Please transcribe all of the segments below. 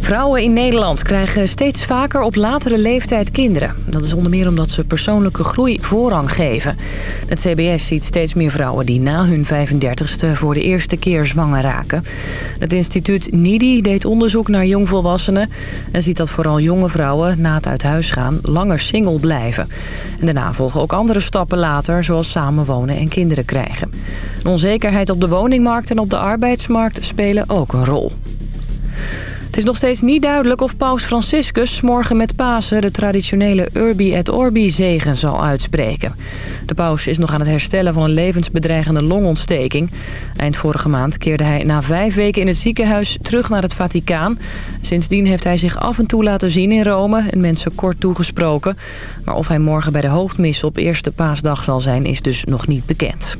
Vrouwen in Nederland krijgen steeds vaker op latere leeftijd kinderen. Dat is onder meer omdat ze persoonlijke groei voorrang geven. Het CBS ziet steeds meer vrouwen die na hun 35ste voor de eerste keer zwanger raken. Het instituut NIDI deed onderzoek naar jongvolwassenen... en ziet dat vooral jonge vrouwen na het uit huis gaan langer single blijven. En daarna volgen ook andere stappen later, zoals samenwonen en kinderen krijgen. onzekerheid op de woningmarkt en op de arbeidsmarkt spelen ook een rol. Het is nog steeds niet duidelijk of paus Franciscus morgen met Pasen... de traditionele Urbi et Orbi zegen zal uitspreken. De paus is nog aan het herstellen van een levensbedreigende longontsteking. Eind vorige maand keerde hij na vijf weken in het ziekenhuis terug naar het Vaticaan. Sindsdien heeft hij zich af en toe laten zien in Rome en mensen kort toegesproken. Maar of hij morgen bij de hoofdmis op eerste paasdag zal zijn is dus nog niet bekend.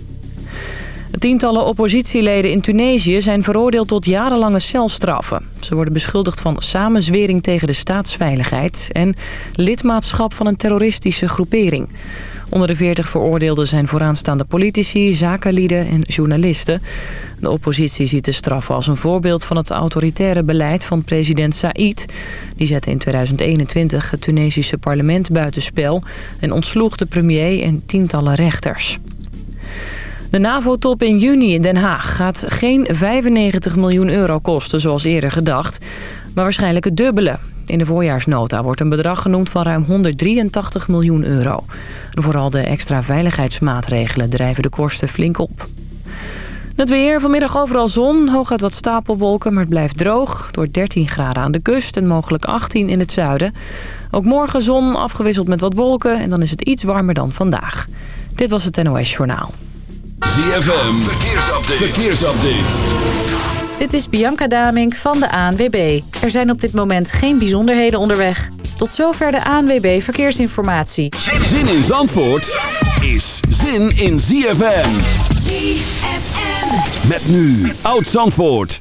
Tientallen oppositieleden in Tunesië zijn veroordeeld tot jarenlange celstraffen. Ze worden beschuldigd van samenzwering tegen de staatsveiligheid... en lidmaatschap van een terroristische groepering. Onder de 40 veroordeelden zijn vooraanstaande politici, zakenlieden en journalisten. De oppositie ziet de straffen als een voorbeeld van het autoritaire beleid van president Said. Die zette in 2021 het Tunesische parlement buitenspel... en ontsloeg de premier en tientallen rechters. De NAVO-top in juni in Den Haag gaat geen 95 miljoen euro kosten zoals eerder gedacht, maar waarschijnlijk het dubbele. In de voorjaarsnota wordt een bedrag genoemd van ruim 183 miljoen euro. vooral de extra veiligheidsmaatregelen drijven de kosten flink op. Het weer, vanmiddag overal zon, hooguit wat stapelwolken, maar het blijft droog. Door 13 graden aan de kust en mogelijk 18 in het zuiden. Ook morgen zon, afgewisseld met wat wolken en dan is het iets warmer dan vandaag. Dit was het NOS Journaal. ZFM, verkeersupdate. verkeersupdate. Dit is Bianca Damink van de ANWB. Er zijn op dit moment geen bijzonderheden onderweg. Tot zover de ANWB Verkeersinformatie. Zin in Zandvoort is zin in ZFM. ZFM. Met nu Oud Zandvoort.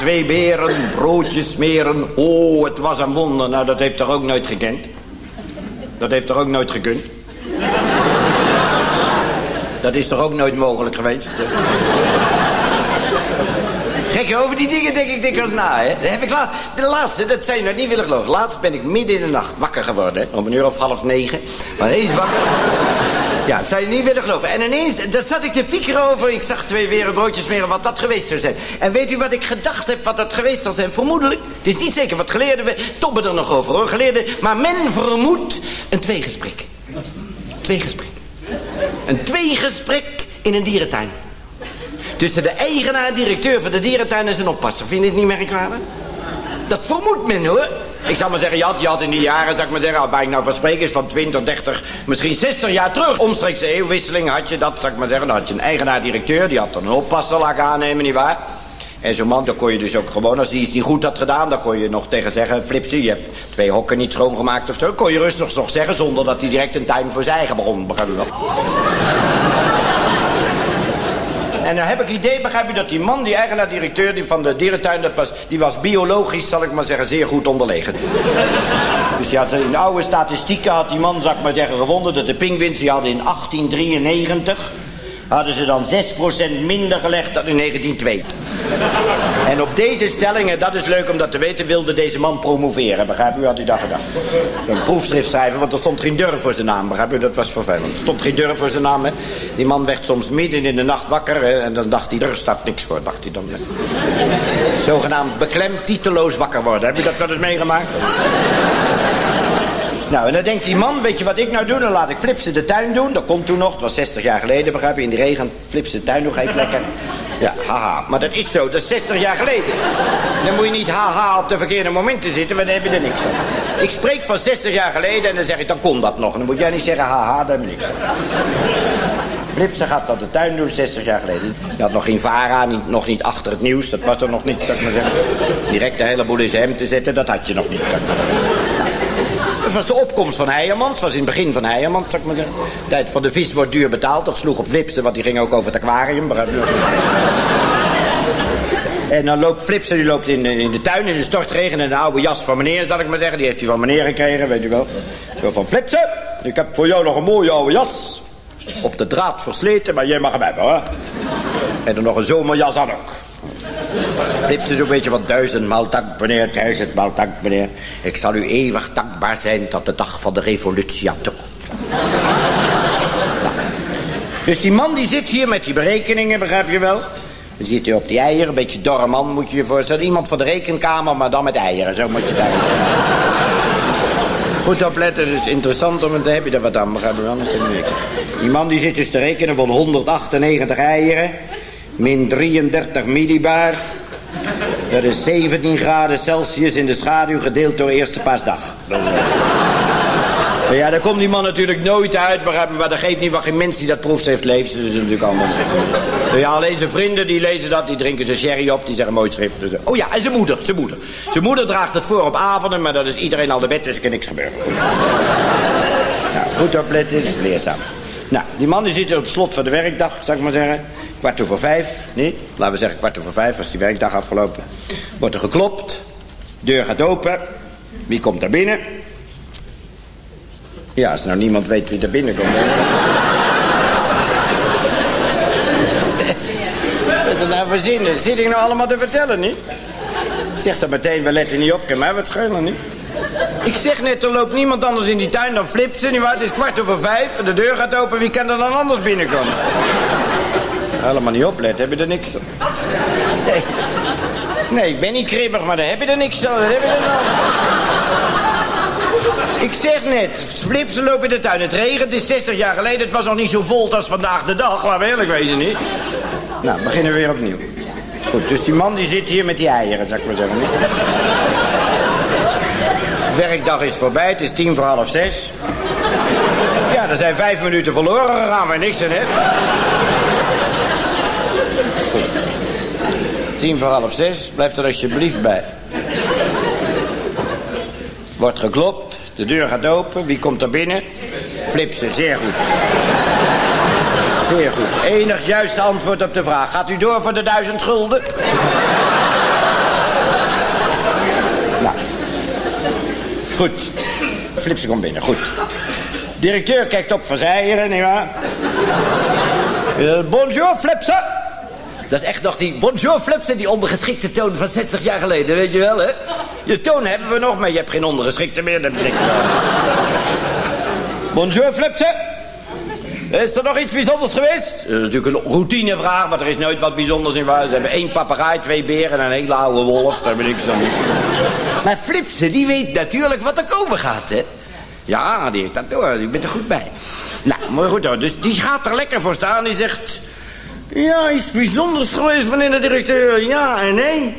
Twee beren broodjes smeren. Oh, het was een wonder. Nou, dat heeft toch ook nooit gekend? Dat heeft toch ook nooit gekund? Dat is toch ook nooit mogelijk geweest? Gek, over die dingen denk ik dikwijls na, hè. Dat heb ik laat, de laatste, dat zijn nou niet willen geloven. Laatst ben ik midden in de nacht wakker geworden, om een uur of half negen. Maar ineens wakker. Ja, zou je niet willen geloven. En ineens, daar zat ik te piekeren over. Ik zag twee wereldbroodjes meer wat dat geweest zou zijn. En weet u wat ik gedacht heb wat dat geweest zal zijn? Vermoedelijk. Het is niet zeker wat geleerden, we tobben er nog over hoor, geleerden. Maar men vermoedt een tweegesprek. Tweegesprek. Een tweegesprek in een dierentuin. Tussen de eigenaar, directeur van de dierentuin en zijn oppasser. Vind je het niet merkwaardig? Dat vermoedt men hoor. Ik zou maar zeggen, je had, je had in die jaren, zou ik maar zeggen, waar ik nou van spreek is van 20, 30, misschien 60 jaar terug. Omstreeks de eeuwwisseling had je dat, zou ik maar zeggen. Dan had je een eigenaar-directeur, die had dan een oppasser laten aannemen, nietwaar? En zo'n man, dan kon je dus ook gewoon, als hij iets niet goed had gedaan... dan kon je nog tegen zeggen, Flipsie, je hebt twee hokken niet schoongemaakt of zo. kon je rustig nog zeggen, zonder dat hij direct een tuin voor zijn eigen begon, begrijp je. En dan heb ik idee, begrijp je, dat die man, die eigenaar-directeur die van de dierentuin, dat was, die was biologisch, zal ik maar zeggen, zeer goed onderlegen. Dus had in oude statistieken had die man, zal ik maar zeggen, gevonden dat de pinguïns, die hadden in 1893 hadden ze dan 6% minder gelegd dan in 1902. En op deze stellingen, dat is leuk om dat te weten, wilde deze man promoveren. Begrijp u, had hij dat gedacht? Een proefschrift schrijven, want er stond geen durf voor zijn naam. Begrijp u, dat was vervelend. Er stond geen durf voor zijn naam, hè. Die man werd soms midden in de nacht wakker, en dan dacht hij, er staat niks voor, dacht hij dan. Zogenaamd beklemd, titeloos wakker worden. Heb je dat wel eens meegemaakt? Nou, en dan denkt die man, weet je wat ik nou doe? Dan laat ik Flipse de tuin doen. Dat komt toen nog, het was 60 jaar geleden, begrijp je? In de regen, Flipse de tuin ga ik lekker. Ja, haha. Maar dat is zo, dat is 60 jaar geleden. Dan moet je niet haha op de verkeerde momenten zitten, want dan heb je er niks van. Ik spreek van 60 jaar geleden en dan zeg ik, dan kon dat nog. Dan moet jij niet zeggen haha, daar heb je niks van. Flipse gaat dat de tuin doen, 60 jaar geleden. Je had nog geen VARA, niet, nog niet achter het nieuws. Dat was er nog niet, zou ik maar zeggen. Direct de hele boel in zijn hem te zetten, dat had je nog niet. Het was de opkomst van Heijermans. Was in het begin van Heijermans, zou ik maar zeggen. De tijd van de vis wordt duur betaald. Dat sloeg op Flipsen, want die ging ook over het aquarium. En dan loopt Flipsen, die loopt in, in de tuin in de stortregen... en een oude jas van meneer, zal ik maar zeggen. Die heeft hij van meneer gekregen, weet u wel. Zo van, Flipsen, ik heb voor jou nog een mooie oude jas. Op de draad versleten, maar jij mag hem hebben, hoor. En dan nog een zomerjas aan ook. Flipsen zo'n beetje van duizendmaal dank, meneer, duizendmaal dank, meneer. Ik zal u eeuwig dankbaar zijn tot de dag van de revolutie, toch. Dus die man die zit hier met die berekeningen, begrijp je wel? Dan zit hij op die eieren, een beetje dorre man moet je je voorstellen. Iemand van de rekenkamer, maar dan met eieren, zo moet je daar. Goed opletten, het is interessant om te heb je er wat aan, begrijp je wel? Die man die zit dus te rekenen van 198 eieren, min 33 millibar. Dat is 17 graden Celsius in de schaduw gedeeld door eerste paasdag. Ja, daar komt die man natuurlijk nooit uit, begrijp maar dat geeft niet van geen mens die dat proefschrift leest. Dus dat is natuurlijk anders. Ja, alleen zijn vrienden die lezen dat, die drinken zijn sherry op, die zeggen mooi schrift. Dus, oh ja, en zijn moeder, zijn moeder. Zijn moeder draagt het voor op avonden, maar dat is iedereen al de bed, dus er kan niks gebeuren. Nou, goed opletten is leerzaam. Nou, die man die zit op slot van de werkdag, zou ik maar zeggen. Kwart over vijf, nee, laten we zeggen kwart over vijf, als die werkdag afgelopen. Wordt er geklopt, deur gaat open. Wie komt daar binnen? Ja, als nou niemand weet wie er binnenkomt. Wat er nou verzinnen? Zit ik nou allemaal te vertellen, niet? Zeg dan meteen, we letten niet op, kan mij wat schelen, niet? Ik zeg net, er loopt niemand anders in die tuin dan Flipsen, nietwaar? Het is kwart over vijf en de deur gaat open, wie kan er dan anders binnenkomen? Helemaal niet opletten, heb je er niks aan. Nee. nee, ik ben niet kribbig, maar daar heb je er niks aan. Er? Ik zeg net, flipsen lopen in de tuin. Het regent, het is 60 jaar geleden. Het was nog niet zo vol als vandaag de dag. Laten we eerlijk wezen, niet? Nou, beginnen we weer opnieuw. Goed, dus die man die zit hier met die eieren, zou ik maar zeggen. Werkdag is voorbij, het is tien voor half zes. Ja, er zijn vijf minuten verloren gegaan, waar niks aan hè? Tien voor half zes, blijf er alsjeblieft bij. Wordt geklopt, de deur gaat open, wie komt er binnen? Flipsen, zeer goed. Zeer goed. Enig juiste antwoord op de vraag. Gaat u door voor de duizend gulden? nou. Goed. Flipsen komt binnen, goed. Directeur kijkt op van zijeren, nietwaar? Eh, bonjour, Flipsen. Dat is echt nog die bonjour, Flipsen, die ondergeschikte toon van 60 jaar geleden, weet je wel, hè? Je toon hebben we nog, maar je hebt geen ondergeschikte meer, dat ik bonjour, Flipsen. Is er nog iets bijzonders geweest? Dat is natuurlijk een routinevraag, want er is nooit wat bijzonders in waar. Ze hebben één papegaai, twee beren en een hele oude wolf. Daar ben ik zo Maar Flipse, die weet natuurlijk wat er komen gaat, hè? Ja, die heeft dat door. Bent er goed bij. Nou, maar goed hoor. Dus die gaat er lekker voor staan. Die zegt... Ja, iets bijzonders geweest, meneer de directeur. Ja en nee.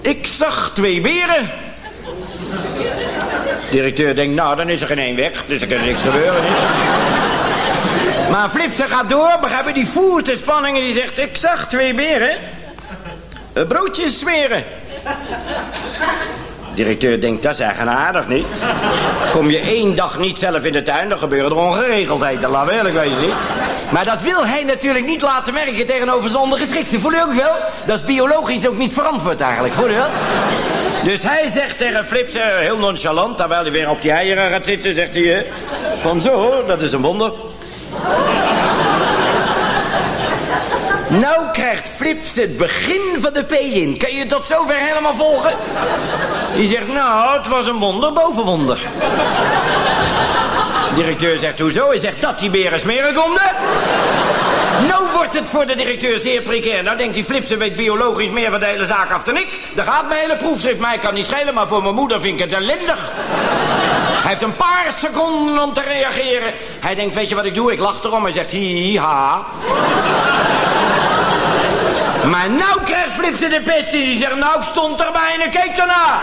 Ik zag twee beren. Directeur denkt, nou, dan is er geen één weg. Dus er kan niks gebeuren. Maar Flipse gaat door, begrijp je? Die voert de spanning en die zegt... Ik zag twee beren. Broodjes smeren. Directeur denkt, dat is eigenaardig, niet? Kom je één dag niet zelf in de tuin, dan gebeuren er ongeregeldheden. Laat wel, ik weet niet. Maar dat wil hij natuurlijk niet laten merken tegenover zijn ondergeschikte. Voel je ook wel? Dat is biologisch ook niet verantwoord eigenlijk, voel je wel? Dus hij zegt tegen Flips, uh, heel nonchalant, terwijl hij weer op die eieren gaat zitten, zegt hij... Uh, van zo, dat is een wonder. Nou krijgt Flips het begin van de P in. Kan je tot zover helemaal volgen? Die zegt, nou, het was een wonder boven wonder. Directeur zegt, hoezo? Hij zegt, dat die beren smeren konden. Nou wordt het voor de directeur zeer precair. Nou denkt die Flipsen weet biologisch meer van de hele zaak af dan ik. Daar gaat mijn hele proefschrift. Mij kan niet schelen, maar voor mijn moeder vind ik het ellendig. Hij heeft een paar seconden om te reageren. Hij denkt, weet je wat ik doe? Ik lach erom. Hij zegt, hi, ha. Maar nou krijgt Flipsen de pest die zegt, nou stond erbij en ik keek ernaar.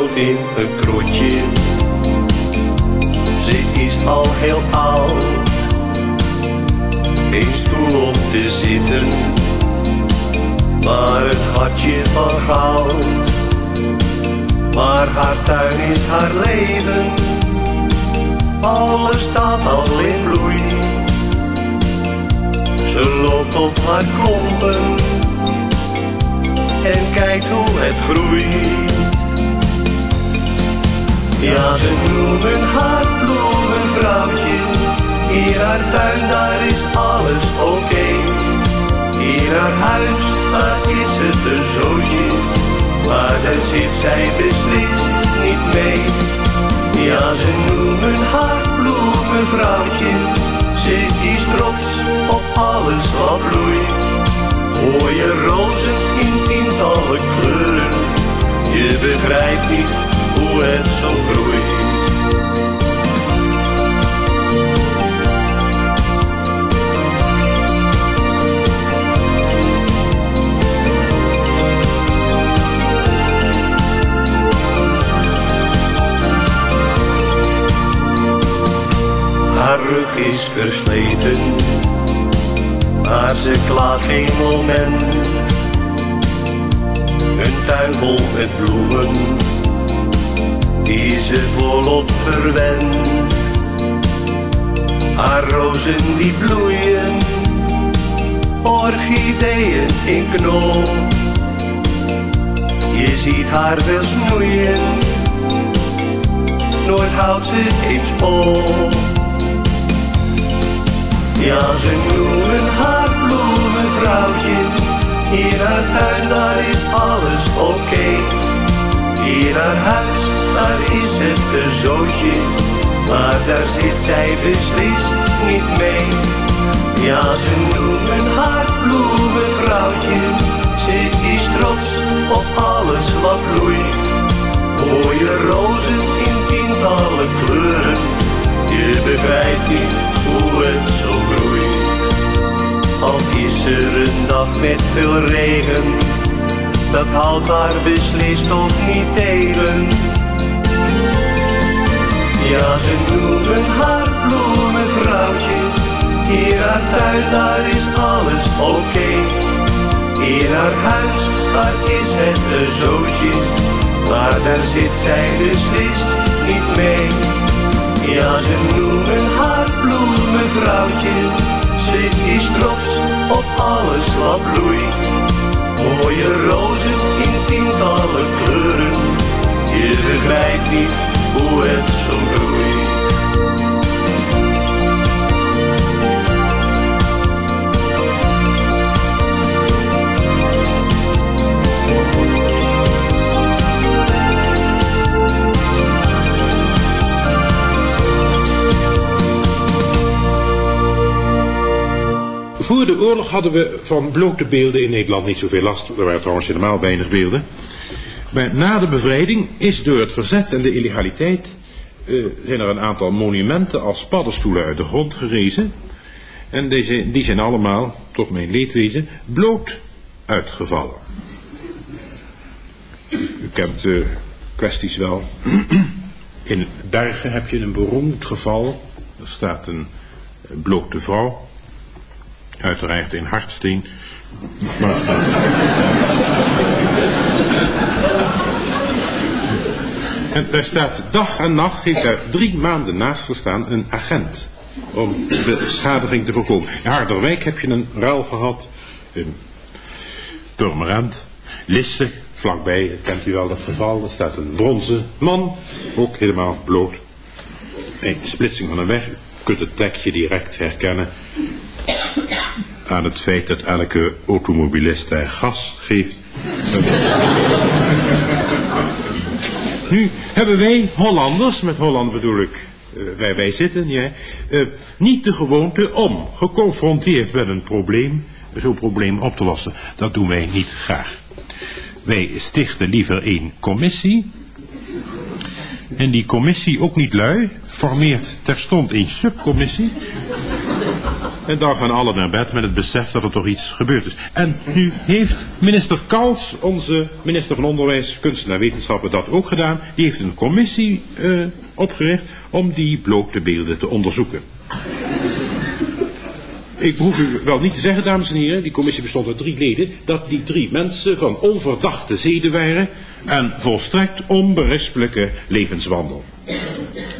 In een krootje. Ze is al heel oud. Geen stoel om te zitten, maar het hartje van goud. Maar haar tuin is haar leven, alles staat al in bloei. Ze loopt op haar klompen en kijkt hoe het groeit. Ja, ze noemen haar bloemenvrouwtje. In haar tuin, daar is alles oké. Okay. In haar huis, daar is het een zootje. Maar daar zit zij beslist niet mee. Ja, ze noemen haar bloemenvrouwtje. Ze is trots op alles wat bloeit. Hoor je rozen in tientallen kleuren. Je begrijpt niet zo. Haar rug is versleten, maar ze klaagt geen moment. Een tuin vol met bloemen die ze volop verwendt. Haar rozen die bloeien, orchideeën in knol. Je ziet haar wel snoeien, nooit houdt ze eens op. Ja, ze noemen haar bloemenvrouwtje, in haar tuin daar is alles oké. In haar huis maar is het een zootje, maar daar zit zij beslist niet mee. Ja, ze noemen haar bloemenvrouwtje, ze is trots op alles wat bloeit. Mooie rozen in tientallen kleuren, je begrijpt niet hoe het zo groeit. Al is er een dag met veel regen, dat houdt haar beslist toch niet tegen. Ja, ze noemen haar bloemenvrouwtje tuin, daar is alles oké. In haar huis, daar is het een zootje. Maar daar zit zij beslist niet mee. Ja, ze noemen haar bloemenvrouwtje. Ze is trots op alles wat bloeit. Mooie rozen in tientallen kleuren. Je begrijpt niet hoe het. Voor de oorlog hadden we van blote beelden in Nederland niet zoveel last. Er waren trouwens helemaal weinig beelden. Maar na de bevrijding is door het verzet en de illegaliteit... eh, zijn er een aantal monumenten als paddenstoelen uit de grond gerezen. En deze, die zijn allemaal, tot mijn leedwezen, bloot uitgevallen. U kent de kwesties wel. In Bergen heb je een beroemd geval. Er staat een blote vrouw Uiteraard in hardsteen. Maar... En daar staat dag en nacht, heeft daar drie maanden naast gestaan, een agent. Om de beschadiging te voorkomen. In Harderwijk heb je een ruil gehad. In Purmerend. Lisse, vlakbij, kent u wel dat geval. Er staat een bronzen man, ook helemaal bloot. Een splitsing van een weg. U kunt het plekje direct herkennen aan het feit dat elke automobilist daar gas geeft. Nu hebben wij Hollanders, met Holland bedoel ik uh, waar wij zitten, uh, niet de gewoonte om, geconfronteerd met een probleem, zo'n probleem op te lossen. Dat doen wij niet graag. Wij stichten liever een commissie. En die commissie, ook niet lui, formeert terstond een subcommissie. En dan gaan alle naar bed met het besef dat er toch iets gebeurd is. En nu heeft minister Kals, onze minister van Onderwijs, Kunst en Wetenschappen, dat ook gedaan. Die heeft een commissie uh, opgericht om die blote beelden te onderzoeken. Ik hoef u wel niet te zeggen, dames en heren, die commissie bestond uit drie leden, dat die drie mensen van onverdachte zeden waren en volstrekt onberispelijke levenswandel.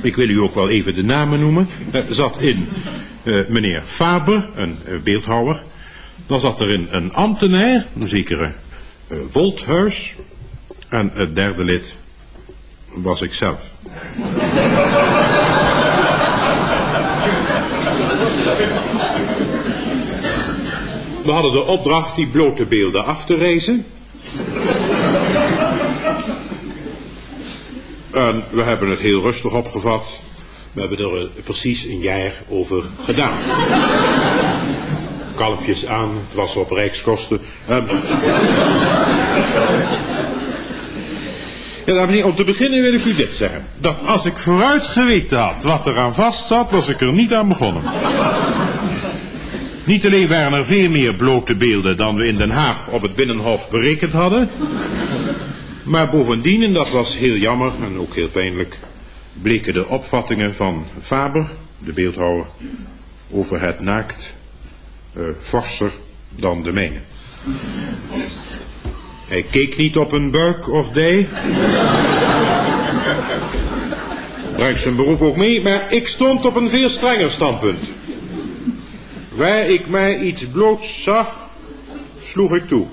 Ik wil u ook wel even de namen noemen. Er zat in uh, meneer Faber, een uh, beeldhouwer. Dan zat er in een ambtenaar, een zekere uh. En het derde lid was ik zelf. We hadden de opdracht die blote beelden af te reizen. En we hebben het heel rustig opgevat. We hebben er uh, precies een jaar over gedaan. Kalpjes aan, het was op rijkskosten. Um, ja, dames en om te beginnen wil ik u dit zeggen. Dat als ik vooruit geweten had wat er aan vast zat, was ik er niet aan begonnen. Niet alleen waren er veel meer blote beelden dan we in Den Haag op het Binnenhof berekend hadden. Maar bovendien, en dat was heel jammer en ook heel pijnlijk, bleken de opvattingen van Faber, de beeldhouwer, over het naakt uh, forser dan de mijne. Hij keek niet op een buik of dij. Brengt zijn beroep ook mee, maar ik stond op een veel strenger standpunt. Waar ik mij iets bloots zag, sloeg ik toe.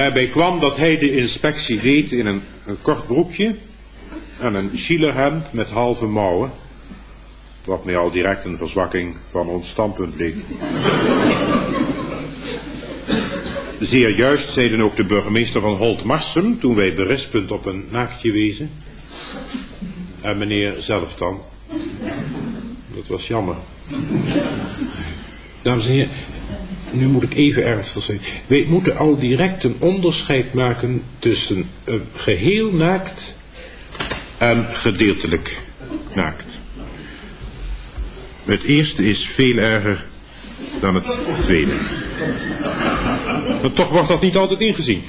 Daarbij kwam dat hij de inspectie deed in een, kort broekje en een schielerhemd met halve mouwen, wat mij al direct een verzwakking van ons standpunt leek. Zeer juist zeiden ook de burgemeester van Holt-Marsum, toen wij berispend op een naaktje wezen, en meneer zelf dan. Dat was jammer. Dames en heren, nu moet ik even ernstig zijn. Wij moeten al direct een onderscheid maken tussen uh, geheel naakt en gedeeltelijk naakt. Het eerste is veel erger dan het tweede. Maar toch wordt dat niet altijd ingezien.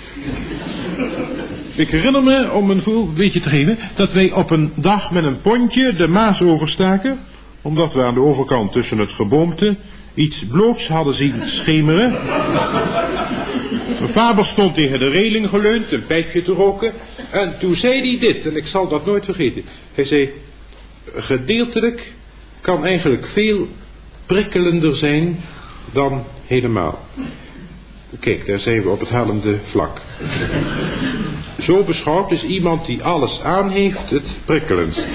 Ik herinner me, om een voorbeeldje te geven, dat wij op een dag met een pontje de Maas overstaken, omdat we aan de overkant tussen het geboomte iets bloots hadden zien schemeren. Mijn vader stond tegen de reling geleund, een pijpje te roken, en toen zei hij dit, en ik zal dat nooit vergeten. Hij zei, gedeeltelijk kan eigenlijk veel prikkelender zijn dan helemaal. Kijk, daar zijn we op het hellende vlak. Zo beschouwd is iemand die alles aan heeft het prikkelendst.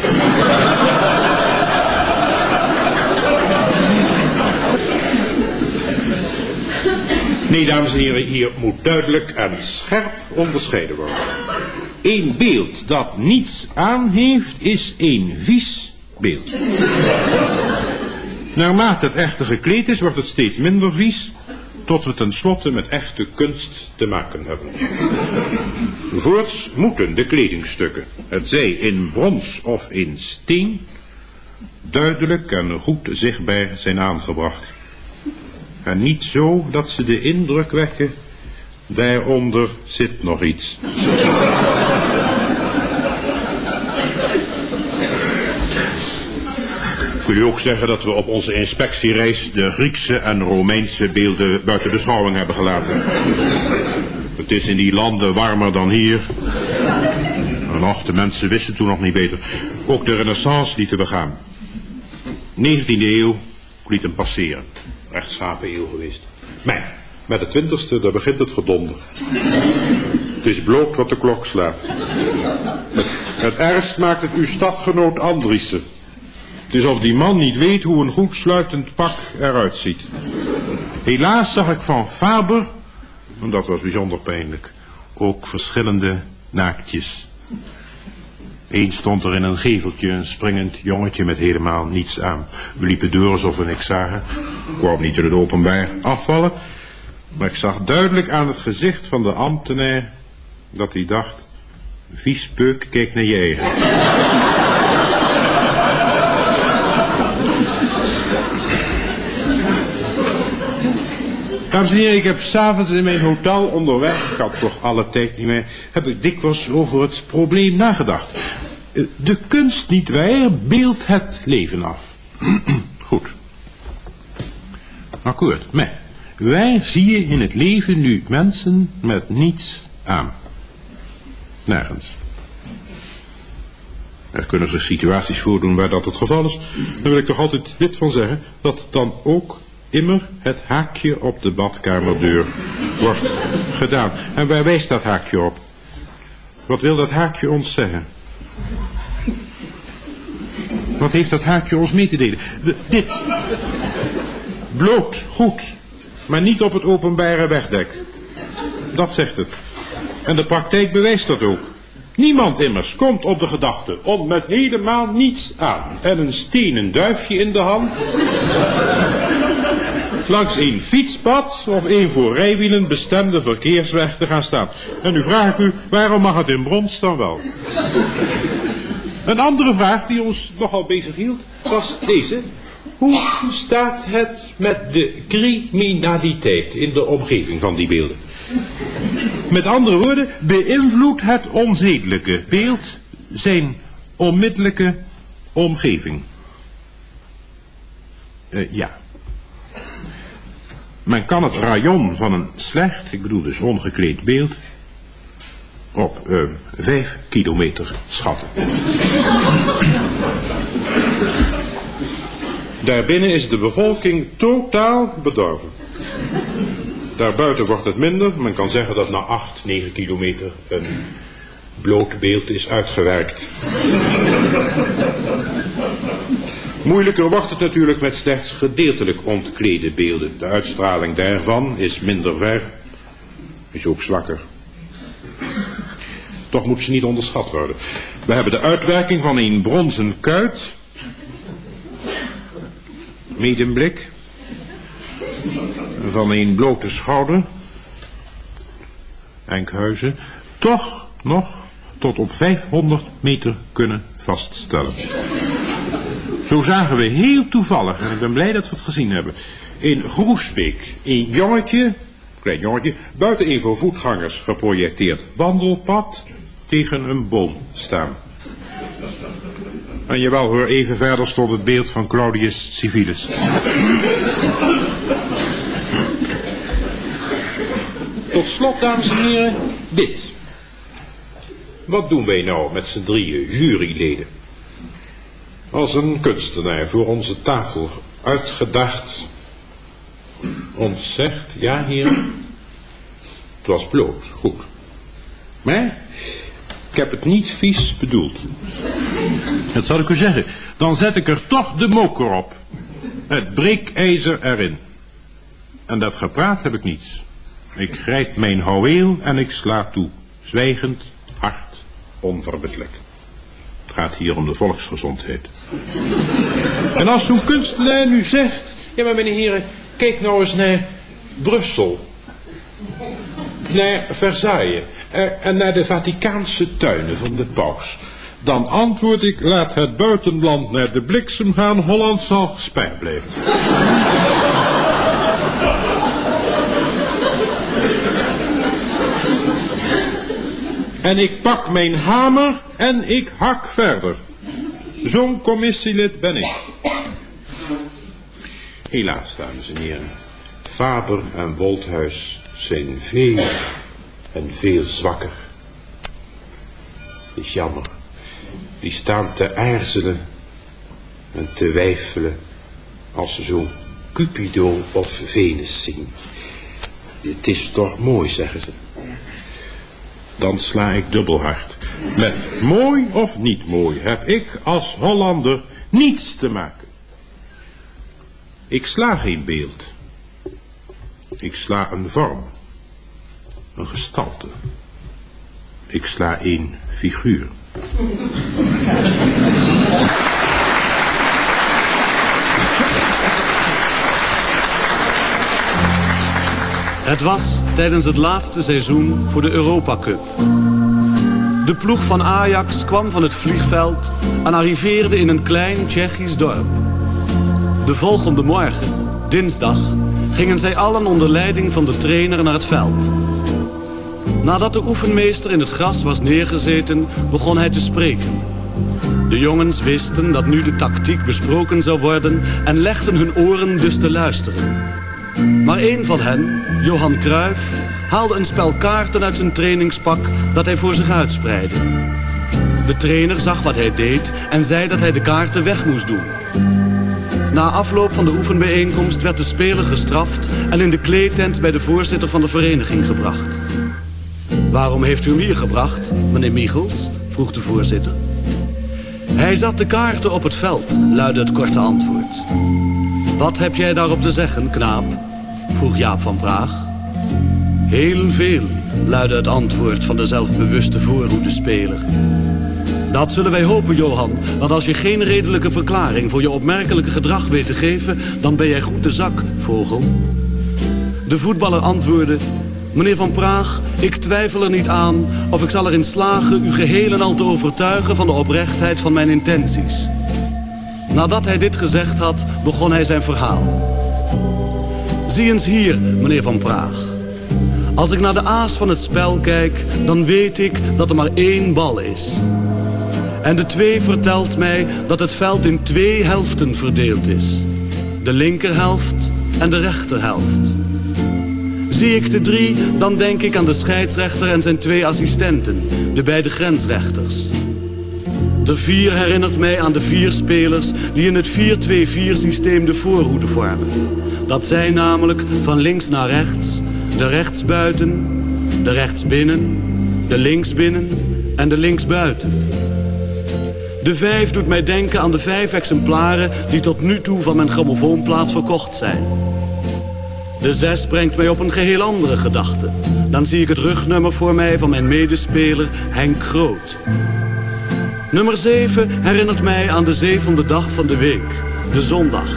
Dames en heren, hier moet duidelijk en scherp onderscheiden worden. Een beeld dat niets aan heeft, is een vies beeld. Naarmate het echter gekleed is, wordt het steeds minder vies, tot we tenslotte met echte kunst te maken hebben. Voorts moeten de kledingstukken, het zij in brons of in steen, duidelijk en goed zichtbaar zijn aangebracht. En niet zo dat ze de indruk wekken, daaronder zit nog iets. Kun je ook zeggen dat we op onze inspectiereis de Griekse en Romeinse beelden buiten beschouwing hebben gelaten. Het is in die landen warmer dan hier. En och, de mensen wisten toen nog niet beter. Ook de renaissance lieten we gaan. 19e eeuw liet hem passeren. Rechtschapen eeuw geweest. Maar met de 20e, daar begint het gedonder. Het is bloot wat de klok slaat. Het, het ergst maakt het uw stadgenoot Andriessen. Het is of die man niet weet hoe een goed sluitend pak eruit ziet. Helaas zag ik van Faber, en dat was bijzonder pijnlijk, ook verschillende naaktjes. Eén stond er in een geveltje, een springend jongetje met helemaal niets aan. We liepen door alsof we niks zagen. Wou niet in het openbaar afvallen. Maar ik zag duidelijk aan het gezicht van de ambtenaar dat hij dacht... Vies peuk, kijk naar eigen. Dames en heren, ik heb s'avonds in mijn hotel onderweg, ik had toch alle tijd niet meer, heb ik dikwijls over het probleem nagedacht. Eh, De kunst, niet waar, beeldt het leven af. Goed. Akkoord, maar waar zie je in het leven nu mensen met niets aan? Nergens. Er kunnen zich situaties voordoen waar dat het geval is. Dan wil ik toch altijd dit van zeggen, dat dan ook immer het haakje op de badkamerdeur wordt gedaan. En waar wijst dat haakje op? Wat wil dat haakje ons zeggen? Wat heeft dat haakje ons mee te delen? De- dit. Bloot, goed, maar niet op het openbare wegdek. Dat zegt het. En de praktijk bewijst dat ook. Niemand immers komt op de gedachte om met helemaal niets aan en een stenen duifje in de hand langs een fietspad of een voor rijwielen bestemde verkeersweg te gaan staan. En nu vraag ik u, waarom mag het in brons dan wel? Een andere vraag die ons nogal bezig hield, was deze. Hoe staat het met de criminaliteit in de omgeving van die beelden? Met andere woorden, beïnvloedt het onzedelijke beeld zijn onmiddellijke omgeving? Eh, ja. Men kan het rayon van een slecht, ik bedoel dus ongekleed beeld, op eh, vijf kilometer schatten. Daarbinnen is de bevolking totaal bedorven. Daarbuiten wordt het minder. Men kan zeggen dat na 8, 9 kilometer een bloot beeld is uitgewerkt. Moeilijker wordt het natuurlijk met slechts gedeeltelijk ontklede beelden. De uitstraling daarvan is minder ver, is ook zwakker. Toch moet ze niet onderschat worden. We hebben de uitwerking van een bronzen kuit, medemblik, van een blote schouder, Enkhuizen, toch nog tot op 500 meter kunnen vaststellen. Zo zagen we heel toevallig, en ik ben blij dat we het gezien hebben, in Groesbeek een jongetje, klein jongetje, buiten een voor voetgangers geprojecteerd wandelpad, tegen een boom staan. En jawel hoor, even verder stond het beeld van Claudius Civilis. Tot slot, dames en heren, dit. Wat doen wij nou met z'n drieën juryleden? Als een kunstenaar voor onze tafel uitgedacht ons zegt, ja heren, het was bloot, goed. Maar ik heb het niet vies bedoeld. Dat zal ik u zeggen. Dan zet ik er toch de moker op. Het breekijzer erin. En dat gepraat heb ik niets. Ik grijp mijn houweel en ik sla toe. Zwijgend, hard, onverbiddelijk. Het gaat hier om de volksgezondheid. En als zo'n kunstenaar nu zegt... Ja, maar meneer heren, kijk nou eens naar Brussel. Naar Versailles. En naar de Vaticaanse tuinen van de paus. Dan antwoord ik, laat het buitenland naar de bliksem gaan, Holland zal gespaard blijven. en ik pak mijn hamer en ik hak verder. Zo'n commissielid ben ik. Helaas, dames en heren. Faber en Wolthuis zijn veel en veel zwakker. Het is jammer. Die staan te aarzelen en te wijfelen als ze zo Cupido of Venus zien. Het is toch mooi, zeggen ze. Dan sla ik dubbel hard. Met mooi of niet mooi heb ik als Hollander niets te maken. Ik sla geen beeld. Ik sla een vorm. Een gestalte. Ik sla een figuur. Het was tijdens het laatste seizoen voor de Europa Cup. De ploeg van Ajax kwam van het vliegveld en arriveerde in een klein Tsjechisch dorp. De volgende morgen, dinsdag, gingen zij allen onder leiding van de trainer naar het veld. Nadat de oefenmeester in het gras was neergezeten, begon hij te spreken. De jongens wisten dat nu de tactiek besproken zou worden en legden hun oren dus te luisteren. Maar een van hen, Johan Cruijff, haalde een spel kaarten uit zijn trainingspak dat hij voor zich uitspreidde. De trainer zag wat hij deed en zei dat hij de kaarten weg moest doen. Na afloop van de oefenbijeenkomst werd de speler gestraft en in de kleedtent bij de voorzitter van de vereniging gebracht. Waarom heeft u hem hier gebracht, meneer Michels? vroeg de voorzitter. Hij zat de kaarten op het veld, luidde het korte antwoord. Wat heb jij daarop te zeggen, knaap? vroeg Jaap van Praag. Heel veel, luidde het antwoord van de zelfbewuste voorhoedespeler. Dat zullen wij hopen, Johan, want als je geen redelijke verklaring voor je opmerkelijke gedrag weet te geven, dan ben jij goed de zak, vogel. De voetballer antwoordde, Meneer Van Praag, ik twijfel er niet aan of ik zal erin slagen u geheel en al te overtuigen van de oprechtheid van mijn intenties. Nadat hij dit gezegd had, begon hij zijn verhaal. Zie eens hier, meneer Van Praag. Als ik naar de aas van het spel kijk, dan weet ik dat er maar één bal is. En de twee vertelt mij dat het veld in twee helften verdeeld is. De linkerhelft en de rechterhelft. Zie ik de drie, dan denk ik aan de scheidsrechter en zijn twee assistenten, de beide grensrechters. De vier herinnert mij aan de vier spelers die in het 4-2-4 systeem de voorhoede vormen. Dat zijn namelijk van links naar rechts, de rechtsbuiten, de rechtsbinnen, de linksbinnen en de linksbuiten. De vijf doet mij denken aan de vijf exemplaren die tot nu toe van mijn grammofoonplaat verkocht zijn. De zes brengt mij op een geheel andere gedachte. Dan zie ik het rugnummer voor mij van mijn medespeler Henk Groot. Nummer 7 herinnert mij aan de zevende dag van de week, de zondag.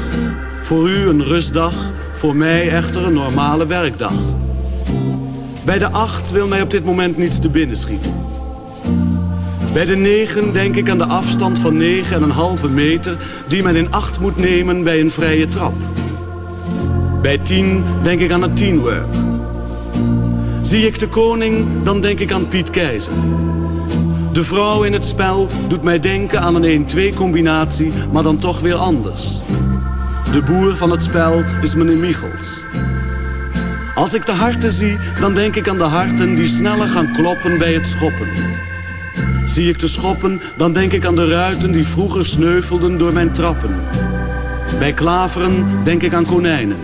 Voor u een rustdag, voor mij echter een normale werkdag. Bij de 8 wil mij op dit moment niets te binnen schieten. Bij de 9 denk ik aan de afstand van 9,5 meter die men in acht moet nemen bij een vrije trap. Bij 10 denk ik aan een teamwork. Zie ik de koning, dan denk ik aan Piet Keizer. De vrouw in het spel doet mij denken aan een 1-2 combinatie, maar dan toch weer anders. De boer van het spel is meneer Michels. Als ik de harten zie, dan denk ik aan de harten die sneller gaan kloppen bij het schoppen. Zie ik de schoppen, dan denk ik aan de ruiten die vroeger sneuvelden door mijn trappen. Bij klaveren denk ik aan konijnen.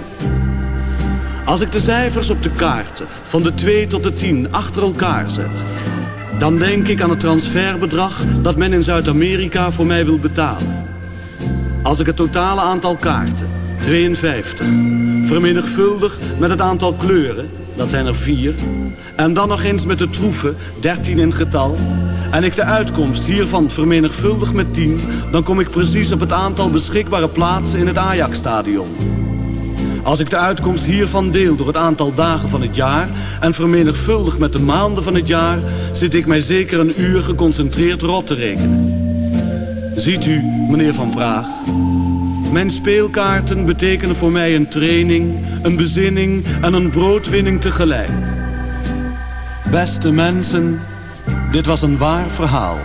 Als ik de cijfers op de kaarten van de 2 tot de 10 achter elkaar zet... dan denk ik aan het transferbedrag dat men in Zuid-Amerika voor mij wil betalen. Als ik het totale aantal kaarten, 52, vermenigvuldig met het aantal kleuren, dat zijn er vier... en dan nog eens met de troeven, 13 in getal... en ik de uitkomst hiervan vermenigvuldig met 10... dan kom ik precies op het aantal beschikbare plaatsen in het Ajax-stadion. Als ik de uitkomst hiervan deel door het aantal dagen van het jaar... en vermenigvuldig met de maanden van het jaar... zit ik mij zeker een uur geconcentreerd rot te rekenen. Ziet u, meneer Van Praag... Mijn speelkaarten betekenen voor mij een training, een bezinning en een broodwinning tegelijk. Beste mensen, dit was een waar verhaal.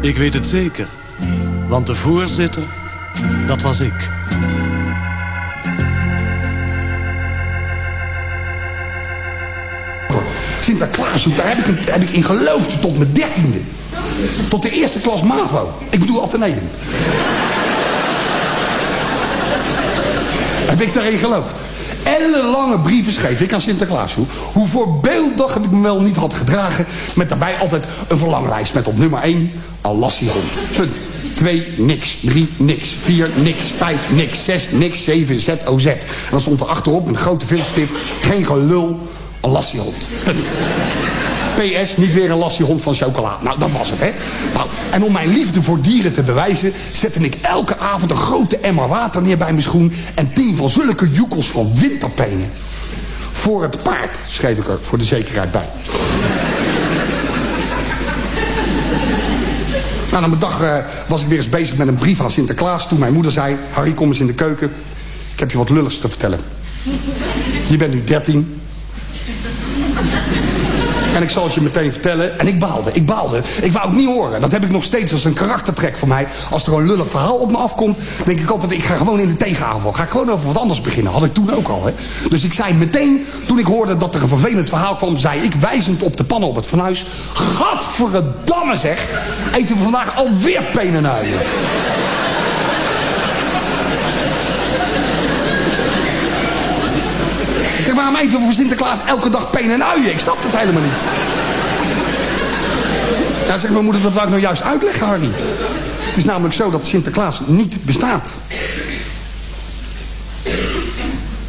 Ik weet het zeker, want de voorzitter, dat was ik. Daar heb ik, een, heb ik in geloofd tot mijn dertiende. Tot de eerste klas MAVO. Ik bedoel Atheneum. heb ik daarin geloofd. Ellenlange brieven schreef ik aan Sinterklaas. Hoe, hoe voorbeeldig ik me wel niet had gedragen. Met daarbij altijd een verlanglijst. Met op nummer 1 Alassie hond. Punt. 2 niks. 3 niks. 4 niks. 5 niks. 6 niks. 7 ZOZ. En dan stond er achterop een grote vilstift. Geen gelul. Alassie hond. Punt. PS, niet weer een lassie hond van chocola. Nou, dat was het, hè. Nou, en om mijn liefde voor dieren te bewijzen... zette ik elke avond een grote emmer water neer bij mijn schoen... en tien van zulke joekels van winterpenen. Voor het paard, schreef ik er voor de zekerheid bij. Nou, na mijn dag uh, was ik weer eens bezig met een brief aan Sinterklaas... toen mijn moeder zei... Harry, kom eens in de keuken. Ik heb je wat lulligs te vertellen. Je bent nu 13. En ik zal het je meteen vertellen. En ik baalde, ik baalde. Ik wou het niet horen. Dat heb ik nog steeds als een karaktertrek voor mij. Als er een lullig verhaal op me afkomt, denk ik altijd... ik ga gewoon in de tegenaanval. Ga ik gewoon over wat anders beginnen. Had ik toen ook al, hè. Dus ik zei meteen, toen ik hoorde dat er een vervelend verhaal kwam... zei ik, wijzend op de pannen op het fornuis... Gadverdamme zeg, eten we vandaag alweer penenuien. Zeg, waarom eten we voor Sinterklaas elke dag peen en uien? Ik snap het helemaal niet. Ja, zeg mijn moeder, dat wou ik nou juist uitleggen, Harry. Het is namelijk zo dat Sinterklaas niet bestaat.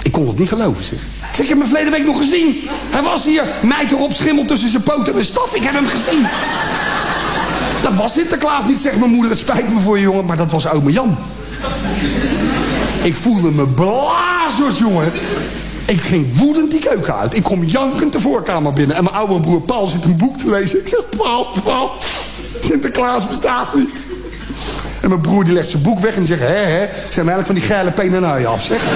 Ik kon het niet geloven, zeg. Zeg, ik heb hem verleden week nog gezien. Hij was hier, mijt erop, schimmel tussen zijn poten en stof. Ik heb hem gezien. Dat was Sinterklaas niet, zegt mijn moeder. Het spijt me voor je, jongen, maar dat was ome Jan. Ik voelde me blazers, jongen. Ik ging woedend die keuken uit. Ik kom jankend de voorkamer binnen. En mijn oude broer Paul zit een boek te lezen. Ik zeg, Paul, Paul, Sinterklaas bestaat niet. En mijn broer die legt zijn boek weg en zegt, hè, hè. Zijn eigenlijk van die geile penenui af, zeg.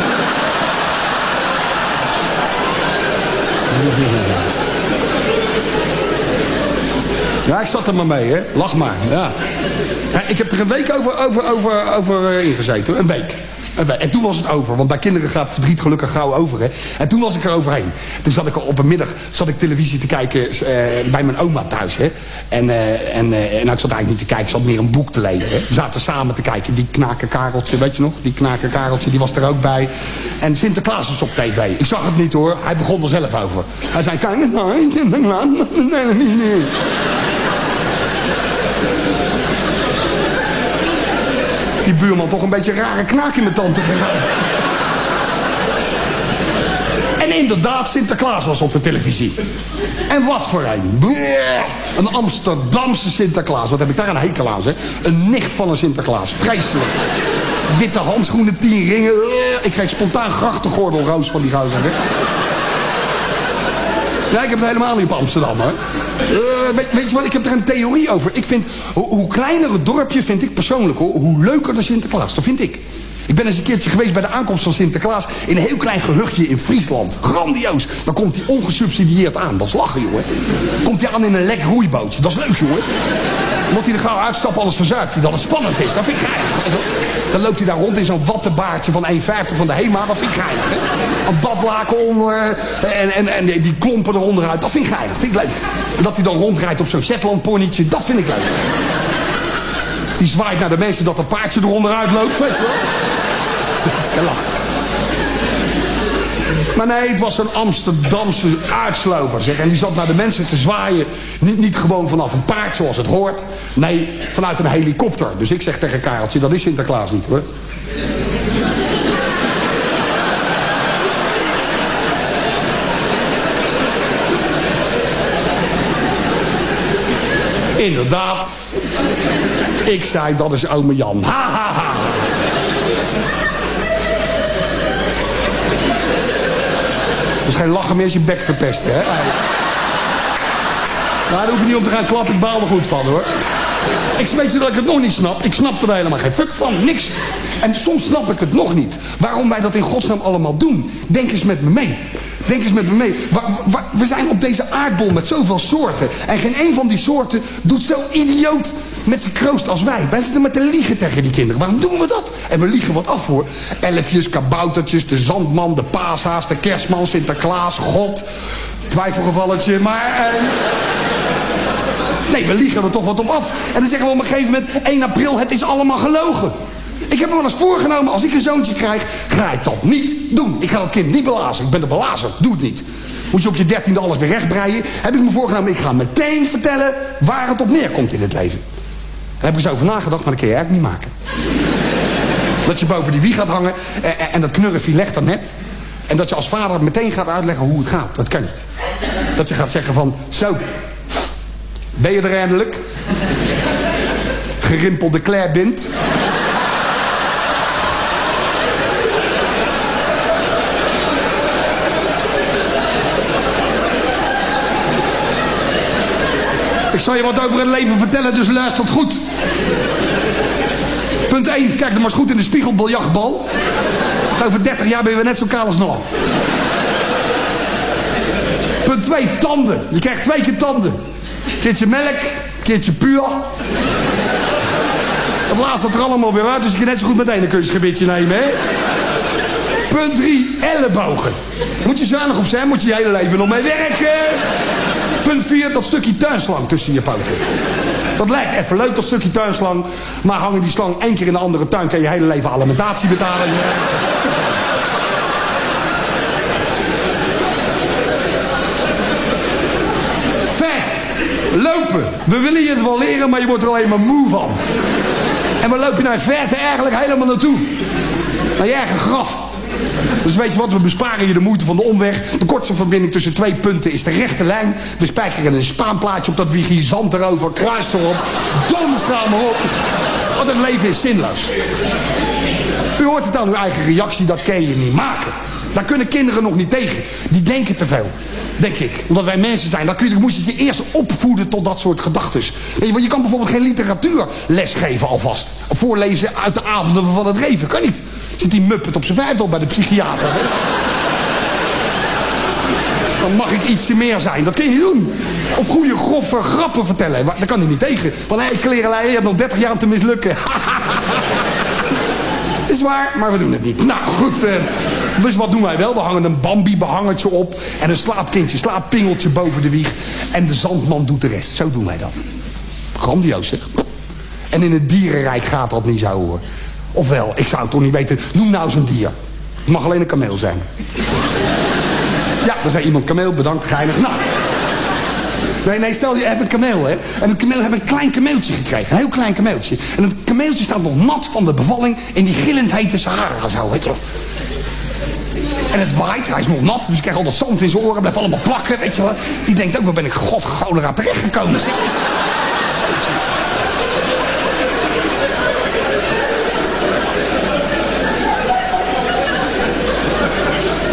Ja, ik zat er maar mee, hè. Lach maar, ja. ik heb er een week over, over, over, over uh, ingezeten, een week. En toen was het over, want bij kinderen gaat verdriet gelukkig gauw over. Hè? En toen was ik er overheen. Toen zat ik op een middag zat ik televisie te kijken uh, bij mijn oma thuis. Hè? En, uh, en, en nou, ik zat eigenlijk niet te kijken, ik zat meer een boek te lezen. Hè? We zaten samen te kijken. Die knaken Kareltje, weet je nog? Die knaken Kareltje, die was er ook bij. En Sinterklaas was op tv. Ik zag het niet hoor, hij begon er zelf over. Hij zei, kijk, nou, Sinterklaas, nee, nee, nee. Die buurman toch een beetje rare knaak in mijn tanden gegaan. En inderdaad, Sinterklaas was op de televisie. En wat voor een. Een Amsterdamse Sinterklaas. Wat heb ik daar een hekel aan, zeg. Een nicht van een Sinterklaas. Vreselijk. Witte handschoenen, tien ringen. Ik kreeg spontaan grachtengordelroos van die gozer, hè. Ja, ik heb het helemaal niet op Amsterdam, hoor. Uh, weet, weet, je wat, ik heb er een theorie over. Ik vind, hoe, hoe kleiner het dorpje vind ik persoonlijk, hoor, hoe leuker de Sinterklaas. Dat vind ik. Ik ben eens een keertje geweest bij de aankomst van Sinterklaas... in een heel klein gehuchtje in Friesland. Grandioos. Dan komt hij ongesubsidieerd aan. Dat is lachen, jongen. Komt hij aan in een lek roeibootje. Dat is leuk, jongen. Moet hij er gauw uitstappen, alles verzuipt hij. Dat het spannend is. Dat vind ik geinig. Dan loopt hij daar rond in zo'n wattenbaardje van 1,50 van de HEMA. Dat vind ik. Hè? Een badlaken onder en, en, en die klompen eronder uit. Dat vind ik geinig. vind ik leuk. En dat hij dan rondrijdt op zo'n Shetland ponytje. Dat vind ik leuk. Die zwaait naar de mensen dat een paardje eronder uitloopt. Weet je wel. Maar nee, het was een Amsterdamse uitslover. Zeg. En die zat naar de mensen te zwaaien. Niet, niet gewoon vanaf een paard zoals het hoort. Nee, vanuit een helikopter. Dus ik zeg tegen Kareltje, dat is Sinterklaas niet hoor. Inderdaad. Ik zei, dat is ome Jan. Ha, ha, ha. Is geen lachen meer als je bek verpesten, hè? Maar daar hoef je niet om te gaan klappen. Ik baal er goed van, hoor. Ik weet dat ik het nog niet snap. Ik snap er helemaal geen fuck van. Niks. En soms snap ik het nog niet. Waarom wij dat in godsnaam allemaal doen. Denk eens met me mee. Denk eens met me mee. We zijn op deze aardbol met zoveel soorten. En geen een van die soorten doet zo idioot met kroost als wij. Wij zitten met te liegen tegen die kinderen. Waarom doen we dat? En we liegen wat af hoor. Elfjes, kaboutertjes, de zandman, de paashaas, de kerstman, Sinterklaas, God. Twijfelgevalletje, maar... Eh... Nee, we liegen er toch wat op af. En dan zeggen we op een gegeven moment... 1 april, het is allemaal gelogen. Ik heb me wel eens voorgenomen, als ik een zoontje krijg, ga ik dat niet doen. Ik ga dat kind niet belazen. Ik ben de belazer. Doe het niet. Moet je op je dertiende alles weer rechtbreien. Heb ik me voorgenomen, ik ga meteen vertellen waar het op neerkomt in het leven. Daar heb ik eens over nagedacht, maar dat kun je eigenlijk niet maken. Dat je boven die wie gaat hangen en, en dat knurfje legt er net. En dat je als vader meteen gaat uitleggen hoe het gaat. Dat kan niet. Dat je gaat zeggen van, zo, ben je er eindelijk? Gerimpelde Claire Bint. Zal je wat over het leven vertellen, dus luister goed. Punt 1. Kijk er maar eens goed in de spiegel, biljartbal. Over 30 jaar ben je net zo kaal als nog. Punt 2. Tanden. Je krijgt twee keer tanden. Keertje melk, keertje puur. Het laatste er allemaal weer uit, dus je kan net zo goed meteen een kunstgebitje nemen, hè? Punt 3. Ellebogen. Moet je zuinig op zijn, moet je je hele leven nog mee werken. Punt 4, dat stukje tuinslang tussen je poten. Dat lijkt even leuk, dat stukje tuinslang. Maar hangen die slang één keer in een andere tuin... kan je hele leven alimentatie betalen. Vijf, lopen. We willen je het wel leren, maar je wordt er alleen maar moe van. En loop je naar verte eigenlijk helemaal naartoe? Naar je eigen graf. Dus weet je wat, we besparen je de moeite van de omweg. De kortste verbinding tussen twee punten is de rechte lijn. We spijkeren een spaanplaatje op dat wiegje, zand erover, kruis erop. Domvrouw maar op. Want het leven is zinloos. U hoort het aan uw eigen reactie, dat kan je niet maken. Daar kunnen kinderen nog niet tegen. Die denken te veel. Denk ik. Omdat wij mensen zijn. Dan je, moet je ze eerst opvoeden tot dat soort gedachten. Je, je kan bijvoorbeeld geen literatuur lesgeven alvast. Voorlezen uit de avonden van het leven. Kan niet. Zit die muppet op zijn vijfde bij de psychiater. Hè? Dan mag ik ietsje meer zijn. Dat kun je niet doen. Of goede grove grappen vertellen. Daar kan hij niet tegen. Want hey, klerenlei, je hebt nog 30 jaar te mislukken. is waar, maar we doen het niet. Nou, goed. Uh, dus wat doen wij wel? We hangen een Bambi-behangertje op. En een slaapkindje, slaappingeltje boven de wieg. En de zandman doet de rest. Zo doen wij dat. Grandioos, zeg. En in het dierenrijk gaat dat niet zo, hoor. Ofwel, ik zou het toch niet weten. Noem nou een dier. Het mag alleen een kameel zijn. Ja, dan zei iemand kameel, bedankt, geinig. Nou. Nee, nee, stel je hebt een kameel, hè. En een kameel heeft een klein kameeltje gekregen. Een heel klein kameeltje. En het kameeltje staat nog nat van de bevalling in die gillend hete Sahara, zo, weet je wel. En het waait, hij is nog nat, dus ik krijg al dat zand in zijn oren, blijft allemaal plakken, weet je wel. Die denkt ook, waar ben ik god cholera terechtgekomen, zeg.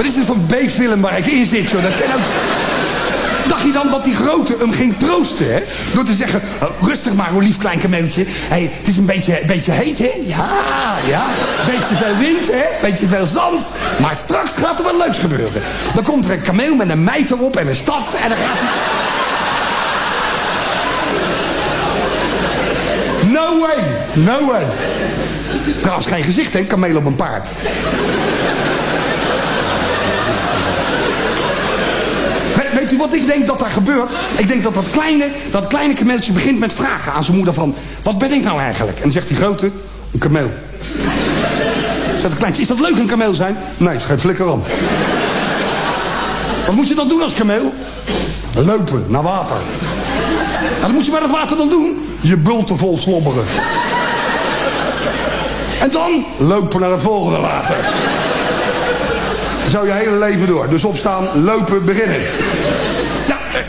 Wat is dit voor B-film waar ik in zit, joh? Dat. Dacht je dan dat die grote hem ging troosten, hè? Door te zeggen, "Oh, rustig maar, hoor, lief klein kameeltje. Hey, het is een beetje, beetje heet, hè? Ja, ja. Beetje veel wind, hè? Beetje veel zand. Maar straks gaat er wat leuks gebeuren. Dan komt er een kameel met een meid erop en een staf en dan gaat. No way, no way. Trouwens geen gezicht, hè? Kameel op een paard. We- Wat ik denk dat daar gebeurt? Ik denk dat dat kleine, dat kleine kameeltje begint met vragen aan zijn moeder van... Wat ben ik nou eigenlijk? En dan zegt die grote, een kameel. Zegt de kleintje, is dat leuk een kameel zijn? Nee, het flikker om. Wat moet je dan doen als kameel? Lopen, naar water. Nou, dan moet je bij dat water dan doen. Je bulten vol slobberen. En dan lopen naar het volgende water. Zo je hele leven door. Dus opstaan, lopen, beginnen.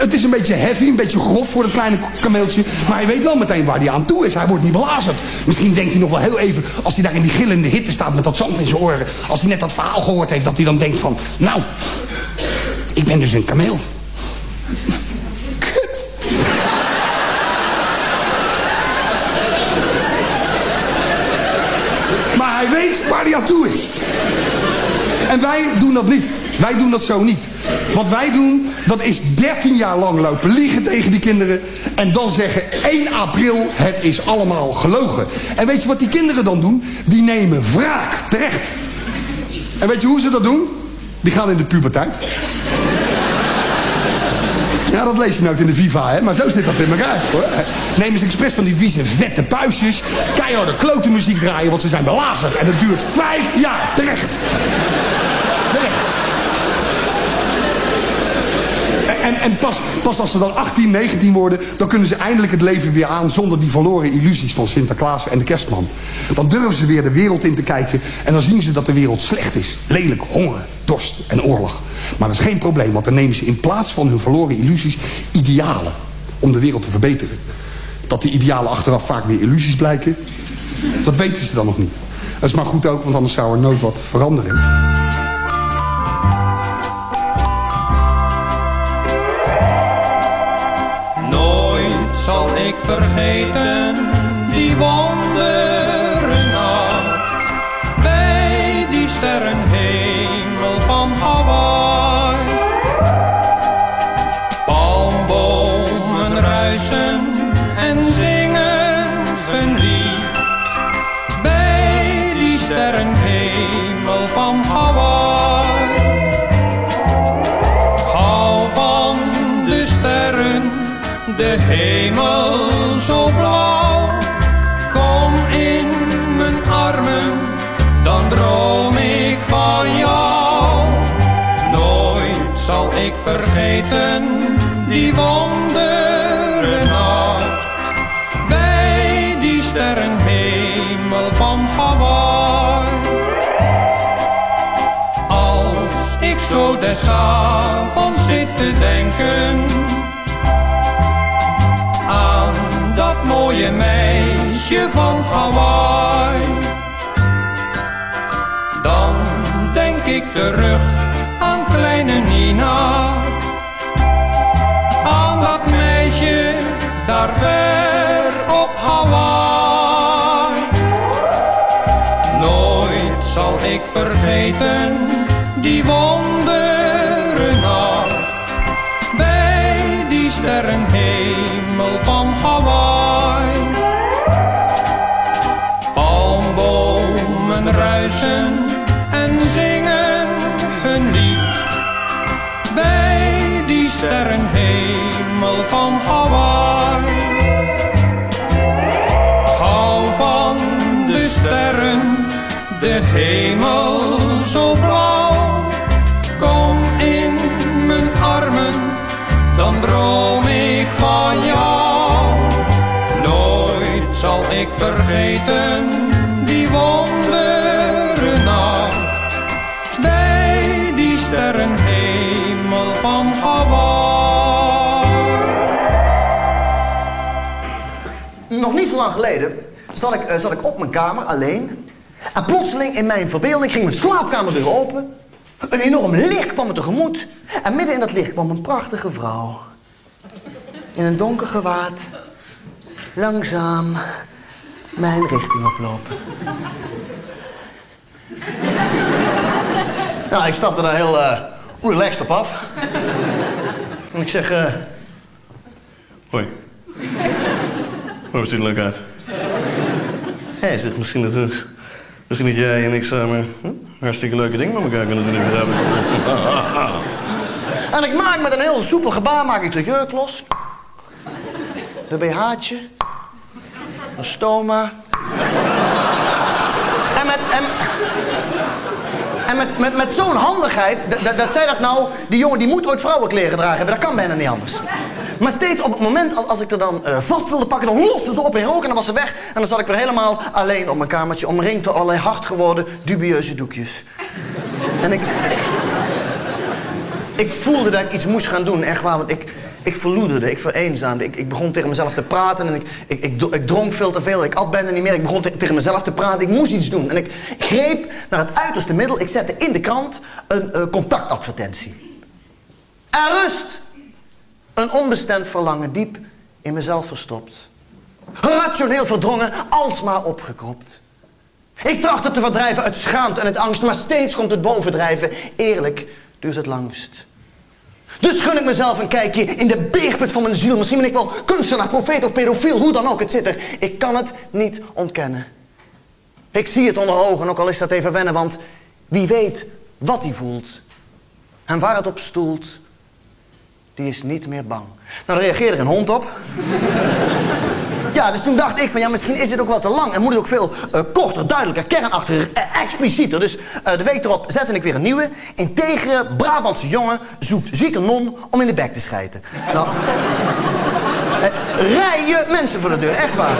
Het is een beetje heavy, een beetje grof voor het kleine kameeltje. Maar hij weet wel meteen waar hij aan toe is. Hij wordt niet belazerd. Misschien denkt hij nog wel heel even, als hij daar in die gillende hitte staat met dat zand in zijn oren. Als hij net dat verhaal gehoord heeft, dat hij dan denkt van... Nou, ik ben dus een kameel. Kut. Maar hij weet waar hij aan toe is. En wij doen dat niet. Wij doen dat zo niet. Wat wij doen, dat is 13 jaar lang lopen liegen tegen die kinderen. En dan zeggen 1 april, het is allemaal gelogen. En weet je wat die kinderen dan doen? Die nemen wraak, terecht. En weet je hoe ze dat doen? Die gaan in de puberteit. Ja, dat lees je nooit in de Viva, hè? Maar zo zit dat in elkaar, hoor. Nemen ze expres van die vieze, vette puistjes... keiharde klote muziek draaien, want ze zijn belazerd. En dat duurt vijf jaar, terecht. Terecht. En, en pas, pas als ze dan 18, 19 worden... dan kunnen ze eindelijk het leven weer aan... zonder die verloren illusies van Sinterklaas en de kerstman. Dan durven ze weer de wereld in te kijken... en dan zien ze dat de wereld slecht is. Lelijk, honger, dorst en oorlog. Maar dat is geen probleem, want dan nemen ze in plaats van hun verloren illusies... idealen om de wereld te verbeteren. Dat die idealen achteraf vaak weer illusies blijken... dat weten ze dan nog niet. Dat is maar goed ook, want anders zou er nooit wat veranderen. Ik vergeten die wondere nacht bij die sterrenhemel die wondere nacht. Bij die sterrenhemel van Hawaii. Als ik zo des avonds zit te denken aan dat mooie meisje van Hawaii, dan denk ik terug aan kleine Nina, ver op Hawaii. Nooit zal ik vergeten die wondere nacht bij die sterrenhemel van Hawaii. Palmbomen ruisen en zingen hun lied bij die sterrenhemel van Hawaii. De hemel zo blauw. Kom in mijn armen, dan droom ik van jou. Nooit zal ik vergeten die wondere nacht. Bij die sterrenhemel van Hawaii. Nog niet zo lang geleden zat ik, eh, zat ik op mijn kamer alleen. En plotseling in mijn verbeelding ging mijn slaapkamerdeur open. Een enorm licht kwam me tegemoet. En midden in dat licht kwam een prachtige vrouw. In een donker gewaad. Langzaam mijn richting oplopen. Nou, ik stapte daar heel eh, relaxed op af. En ik zeg... eh Hoi. Oh, het ziet er leuk uit. Hij zegt misschien dat het... Misschien dat jij en ik samen hm, hartstikke leuke dingen met elkaar kunnen doen. en ik maak met een heel soepel gebaar maak ik de jurk los. De BH'tje. Een stoma. En met... En, en met, met, met zo'n handigheid, dat, dat, zei dat nou, die jongen die moet ooit vrouwenkleren dragen hebben, dat kan bijna niet anders. Maar steeds op het moment als, als ik er dan eh, vast wilde pakken, dan loste ze op in rook en dan was ze weg. En dan zat ik weer helemaal alleen op mijn kamertje, omringd door allerlei hard geworden, dubieuze doekjes. En ik... Ik voelde dat ik iets moest gaan doen, echt waar, want ik, ik verloederde, ik vereenzaamde. Ik, ik begon tegen mezelf te praten en ik, ik, ik, ik dronk veel te veel. Ik at bijna niet meer. Ik begon te- tegen mezelf te praten. Ik moest iets doen. En ik greep naar het uiterste middel. Ik zette in de krant een eh, contactadvertentie. Er rust een onbestemd verlangen diep in mezelf verstopt. Rationeel verdrongen, alsmaar opgekropt. Ik tracht het te verdrijven uit schaamte en uit angst, maar steeds komt het bovendrijven. Eerlijk duurt het langst. Dus gun ik mezelf een kijkje in de beerput van mijn ziel. Misschien ben ik wel kunstenaar, profeet of pedofiel, hoe dan ook het zit er. Ik kan het niet ontkennen. Ik zie het onder ogen, ook al is dat even wennen, want wie weet wat hij voelt. En waar het op stoelt, die is niet meer bang. Nou, daar reageerde er een hond op. Ja, dus toen dacht ik van ja, misschien is het ook wel te lang en moet het ook veel eh, korter, duidelijker, kernachtiger, eh, explicieter. Dus eh, de week erop zette ik weer een nieuwe. Integere Brabantse jongen zoekt zieke non om in de bek te schijten. Nou, rijen mensen voor de deur, echt waar.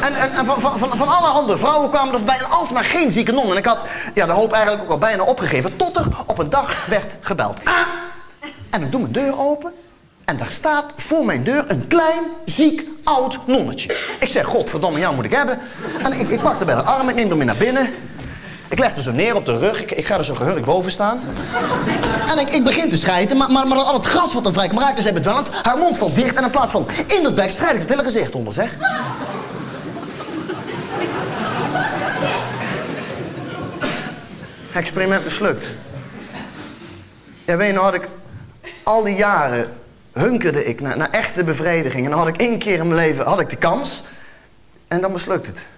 En, en, van, van, van, alle andere vrouwen kwamen er bij en alsmaar geen zieke non. En ik had ja, de hoop eigenlijk ook al bijna opgegeven. Tot er op een dag werd gebeld. Ah! En ik doe mijn deur open. En daar staat voor mijn deur een klein, ziek, oud nonnetje. Ik zeg, godverdomme, jou moet ik hebben. En ik, ik pak haar bij de arm, ik neem haar mee naar binnen. Ik leg haar zo neer op de rug. Ik, ik ga er zo gehurkt boven staan. En ik, ik begin te schijten, maar, maar, maar al het gras wat er vrij kwam raakte zij bedwelmd. Haar mond valt dicht en in plaats van in dat bek schrijf ik het hele gezicht onder, zeg. Experiment mislukt. Ja, weet je, nou had ik al die jaren hunkerde ik naar, naar echte bevrediging. En dan had ik één keer in mijn leven had ik de kans. En dan mislukt het.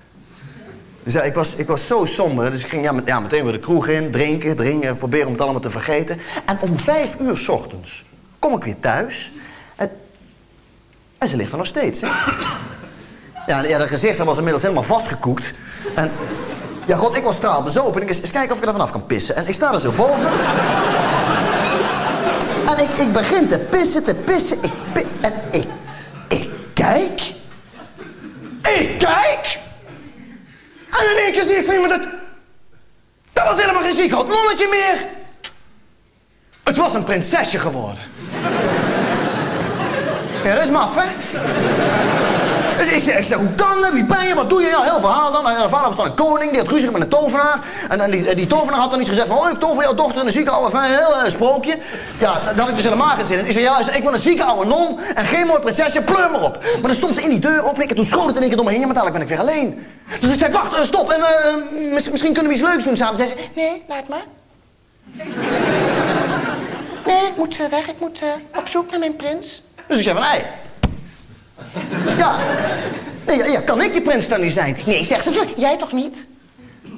Dus ja, ik was, ik was zo somber. Dus ik ging ja, met, ja, meteen weer de kroeg in. Drinken, drinken. Proberen om het allemaal te vergeten. En om vijf uur 's ochtends kom ik weer thuis. En, ze ligt er nog steeds, hè. Ja, ja, dat gezicht was inmiddels helemaal vastgekoekt. En ja, god, ik was straalbezopen. En ik eens, eens kijken of ik er vanaf kan pissen. En ik sta er zo boven. En ik, ik begin te pissen, te pissen. Ik pi en ik, ik kijk. Ik kijk. En in één keer zie ik iemand het... Dat was helemaal geen ziek oud nonnetje meer. Het was een prinsesje geworden. Ja, dat is maf, hè? Dus ik zeg, ik hoe kan dat? Wie ben je? Wat doe je? Ja, heel verhaal dan. De vader was dan een koning, die had ruzie met een tovenaar. En dan die, die tovenaar had dan iets gezegd van... Oh, ik tover jouw dochter in een zieke oude... Een heel eh, sprookje. Ja, dat had ik dus helemaal geen zin in. Ik zei, ja, ik wil een zieke oude non en geen mooi prinsesje, pleur maar op. Maar dan stond ze in die deur op en toen schoot het in één keer door me heen. Maar dadelijk ben ik weer alleen. Dus ik zei, wacht, eh, stop. En, eh, mis- misschien kunnen we iets leuks doen samen. Zei ze, nee, laat maar. Nee, ik moet weg. Ik moet op zoek naar mijn prins. Dus ik zei van, ei. Ja. Nee, ja, kan ik je prins dan niet zijn? Nee, zegt ze, jij toch niet?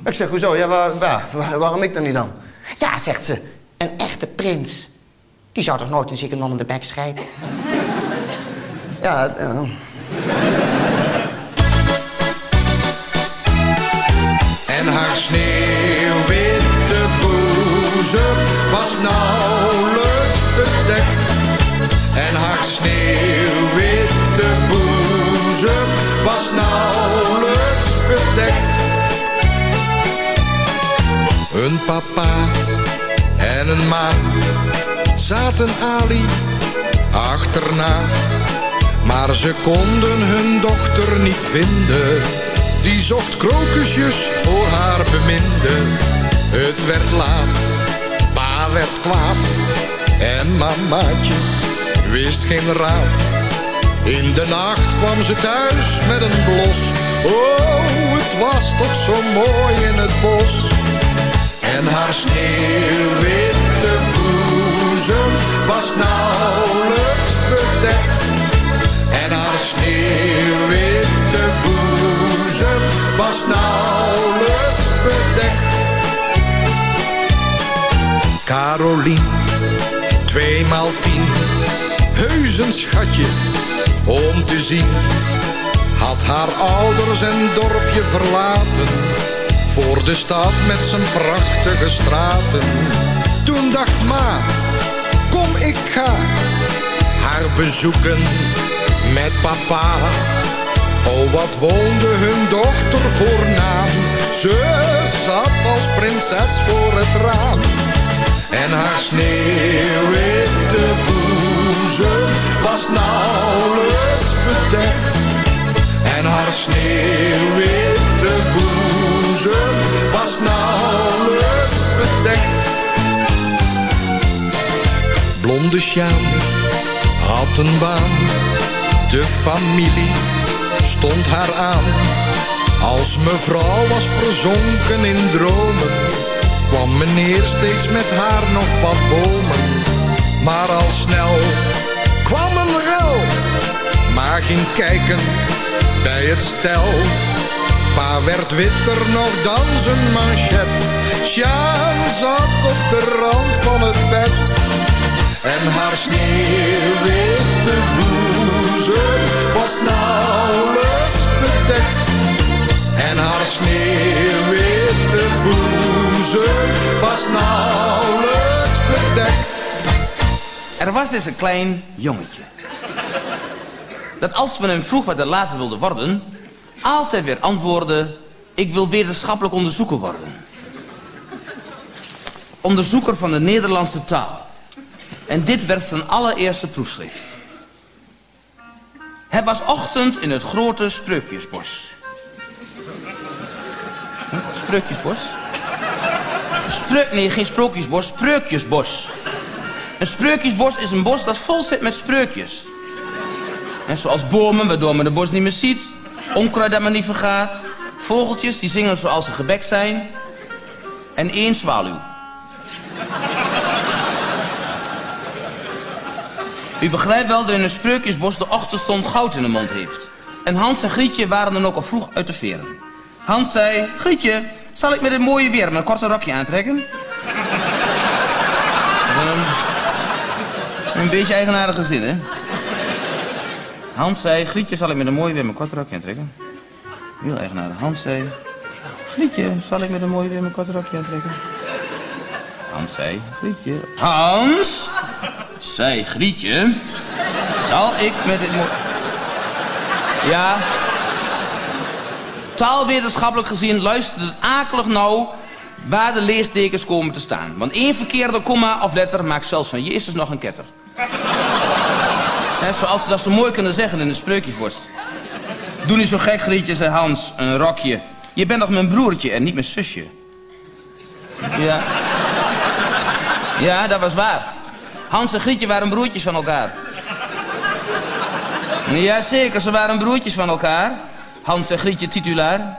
Ik zeg, hoezo? Ja, waar, waar- waar- waarom ik dan niet dan? Ja, zegt ze, een echte prins. Die zou toch nooit een zieke non in de bek schrijven? Ja, eh, En haar sneeuwwitte boezem was nauwelijks bedekt. En haar sneeuwwitte Een papa en een ma zaten Ali achterna. Maar ze konden hun dochter niet vinden. Die zocht krokusjes voor haar beminde. Het werd laat, pa werd kwaad en mamaatje wist geen raad. In de nacht kwam ze thuis met een blos. Oh, het was toch zo mooi in het bos. En haar sneeuwwitte boezem was nauwelijks bedekt. En haar sneeuwwitte boezem was nauwelijks bedekt. Carolien, tweemaal tien, heus een schatje om te zien. Had haar ouders en dorpje verlaten, voor de stad met zijn prachtige straten. Toen dacht ma, kom ik ga haar bezoeken met papa. Oh, wat woonde hun dochter voornaam. Ze zat als prinses voor het raam. En haar sneeuwwitte boezem was nauwelijks bedekt. Haar sneeuwwitte boezem was nauwelijks bedekt. Blonde Sjaan had een baan. De familie stond haar aan. Als mevrouw was verzonken in dromen kwam meneer steeds met haar nog wat bomen. Maar al snel kwam een rel, maar ging kijken bij het stel. Pa werd witter nog dan zijn manchet. Sjaan zat op de rand van het bed. En haar sneeuwwitte boezem was nauwelijks bedekt. En haar sneeuwwitte boezem was nauwelijks bedekt. Er was dus een klein jongetje. Dat als men hem vroeg wat hij later wilde worden... altijd weer antwoordde... ik wil wetenschappelijk onderzoeker worden. Onderzoeker van de Nederlandse taal. En dit werd zijn allereerste proefschrift. Het was ochtend in het grote Spreukjesbos. Spreukjesbos? Spreuk, nee, geen sprookjesbos, spreukjesbos. Een spreukjesbos is een bos dat vol zit met spreukjes. En zoals bomen, waardoor men de bos niet meer ziet. Onkruid dat men niet vergaat. Vogeltjes die zingen zoals ze gebek zijn. En één zwaluw. U begrijpt wel dat in een spreukjesbos de ochtendstond goud in de mond heeft. En Hans en Grietje waren dan ook al vroeg uit de veren. Hans zei, Grietje, zal ik met dit mooie weer mijn korte rokje aantrekken? een, een beetje eigenaardige zin, hè? Hans zei, Grietje, zal ik met een mooie weer mijn korte rokje aantrekken? Heel eigenaardig. Hans zei, Grietje, zal ik met een mooie weer mijn korte aantrekken? Hans zei, Grietje... Hans! Zei Grietje, zal ik met dit mooie... Ja, taalwetenschappelijk gezien luistert het akelig nauw waar de leestekens komen te staan. Want één verkeerde komma of letter maakt zelfs van Jezus nog een ketter. Zoals ze dat zo mooi kunnen zeggen in de spreukjesbos. Doe niet zo gek, Grietje, zei Hans, een rokje. Je bent nog mijn broertje en niet mijn zusje. Ja. Ja, dat was waar. Hans en Grietje waren broertjes van elkaar. Jazeker, ze waren broertjes van elkaar. Hans en Grietje titulaar.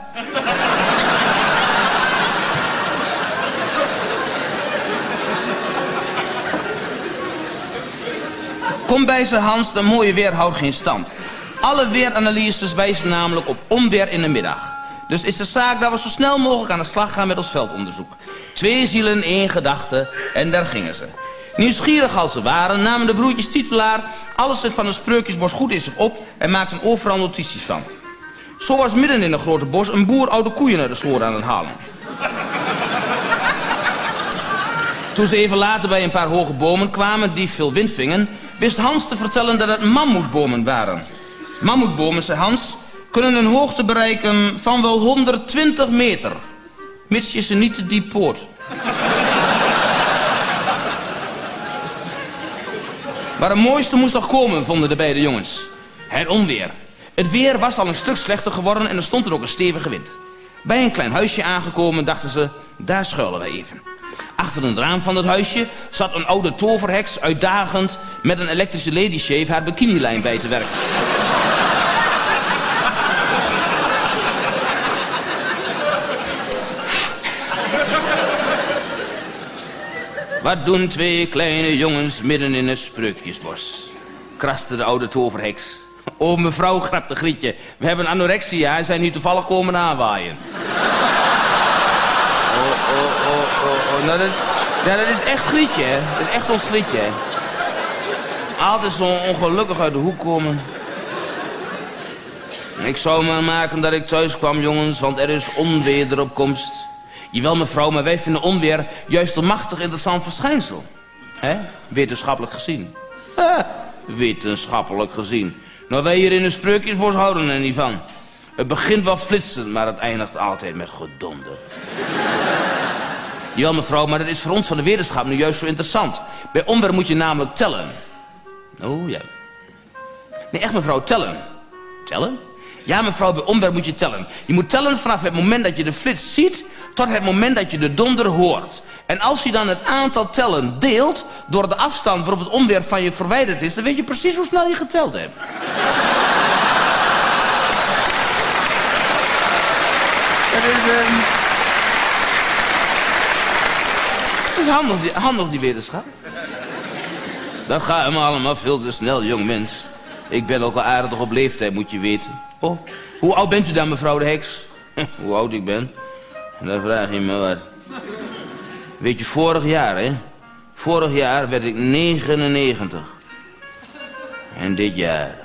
Kom bij ze Hans, de mooie weer houdt geen stand. Alle weeranalyses wijzen namelijk op onweer in de middag. Dus is de zaak dat we zo snel mogelijk aan de slag gaan met ons veldonderzoek. Twee zielen, één gedachte en daar gingen ze. Nieuwsgierig als ze waren, namen de broertjes titulaar alles van de spreukjesbos goed in zich op en maakten overal notities van. Zo was midden in een grote bos een boer oude koeien naar de sloot aan het halen. Toen ze even later bij een paar hoge bomen kwamen die veel wind vingen, wist Hans te vertellen dat het mammoetbomen waren. Mammoetbomen, zei Hans, kunnen een hoogte bereiken van wel 120 meter. Mits je ze niet te diep poort. Maar het mooiste moest nog komen, vonden de beide jongens. Het onweer. Het weer was al een stuk slechter geworden en er stond er ook een stevige wind. Bij een klein huisje aangekomen dachten ze, daar schuilen we even. Achter een raam van het huisje zat een oude toverheks uitdagend met een elektrische ladyshave haar bikinilijn bij te werken. Wat doen twee kleine jongens midden in een spreukjesbos? Kraste de oude toverheks. Oh, mevrouw, grapte Grietje. We hebben anorexia en zijn hier toevallig komen aanwaaien. Oh, oh, oh. Nou, dat, ja, dat is echt Grietje. Dat is echt ons Grietje. Altijd zo ongelukkig uit de hoek komen. Ik zou maar maken dat ik thuis kwam, jongens, want er is onweer op komst. Jawel, mevrouw, maar wij vinden onweer juist een machtig interessant verschijnsel. hè? Wetenschappelijk gezien. Wetenschappelijk gezien. Nou, wij hier in een spreukjesbos houden er niet van. Het begint wel flitsend, maar het eindigt altijd met gedonder. Ja, mevrouw, maar dat is voor ons van de wetenschap nu juist zo interessant. Bij onweer moet je namelijk tellen. Oh, ja. Nee, echt mevrouw, tellen. Tellen? Ja, mevrouw, bij onweer moet je tellen. Je moet tellen vanaf het moment dat je de flits ziet... tot het moment dat je de donder hoort. En als je dan het aantal tellen deelt... door de afstand waarop het onweer van je verwijderd is... dan weet je precies hoe snel je geteld hebt. Dat is, um... dat handig, die, die wetenschap. Dat gaat hem allemaal veel te snel, jong mens. Ik ben ook al aardig op leeftijd, moet je weten. Oh, hoe oud bent u dan, mevrouw de Heks? hoe oud ik ben? Dan vraag je me wat. Weet je, vorig jaar, hè? Vorig jaar werd ik 99. En dit jaar...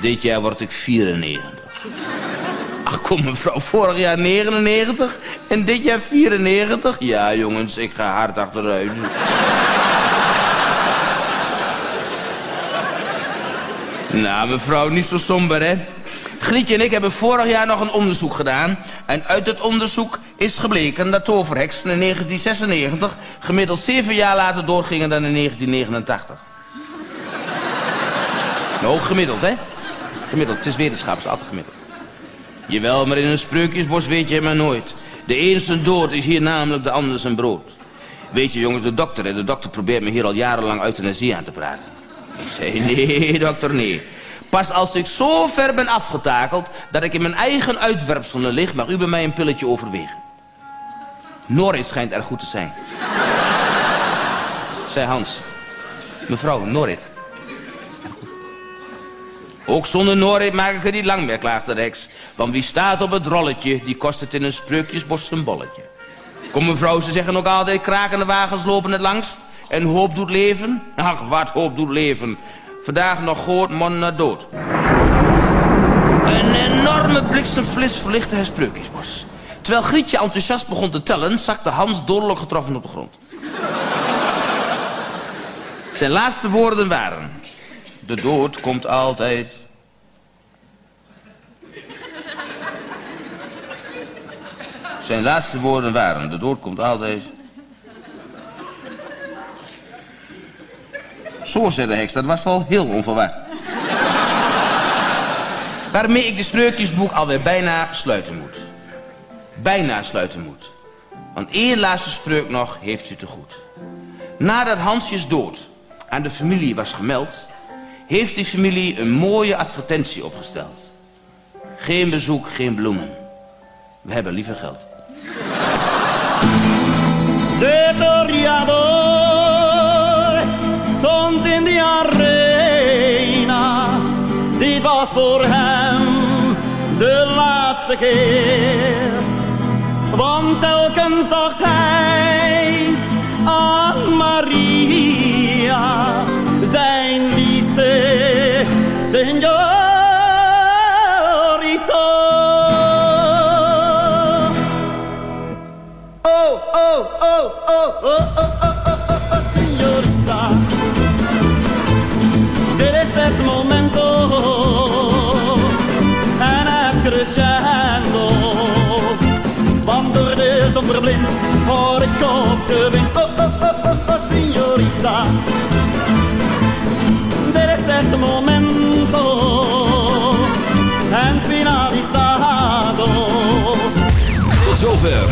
Dit jaar word ik 94. Ach, kom mevrouw, vorig jaar 99 en dit jaar 94? Ja, jongens, ik ga hard achteruit. nou, mevrouw, niet zo somber, hè? Grietje en ik hebben vorig jaar nog een onderzoek gedaan. En uit het onderzoek is gebleken dat toverheksen in 1996... gemiddeld zeven jaar later doorgingen dan in 1989. nou, gemiddeld, hè? Gemiddeld, het is wetenschap, het is altijd gemiddeld. Jawel, maar in een spreukjesbos weet je maar nooit. De een zijn dood is hier namelijk de ander zijn brood. Weet je, jongens, de dokter, hè, de dokter probeert me hier al jarenlang euthanasie aan te praten. Ik zei, nee, dokter, nee. Pas als ik zo ver ben afgetakeld dat ik in mijn eigen uitwerpselen lig... mag u bij mij een pilletje overwegen. Norris schijnt er goed te zijn. Zei Hans. Mevrouw, Norris. Ook zonder Norris maak ik het niet lang meer, klaagt de Rex. Want wie staat op het rolletje, die kost het in een spreukjesbos een bolletje. Kom mevrouw, ze zeggen ook altijd, krakende wagens lopen het langst. En hoop doet leven? Ach, wat hoop doet leven. Vandaag nog goort, man naar dood. Een enorme bliksemflis verlichtte het spreukjesbos. Terwijl Grietje enthousiast begon te tellen, zakte Hans dodelijk getroffen op de grond. Zijn laatste woorden waren... De dood komt altijd. Zijn laatste woorden waren... De dood komt altijd. Zo, zei de heks, dat was wel heel onverwacht. Waarmee ik de spreukjesboek alweer bijna sluiten moet. Bijna sluiten moet. Want één laatste spreuk nog heeft u te goed. Nadat Hansjes dood aan de familie was gemeld... heeft die familie een mooie advertentie opgesteld. Geen bezoek, geen bloemen. We hebben liever geld. stond in de arena. Dit was voor hem de laatste keer. Want telkens dacht hij señorita. Oh, oh, oh, oh, oh,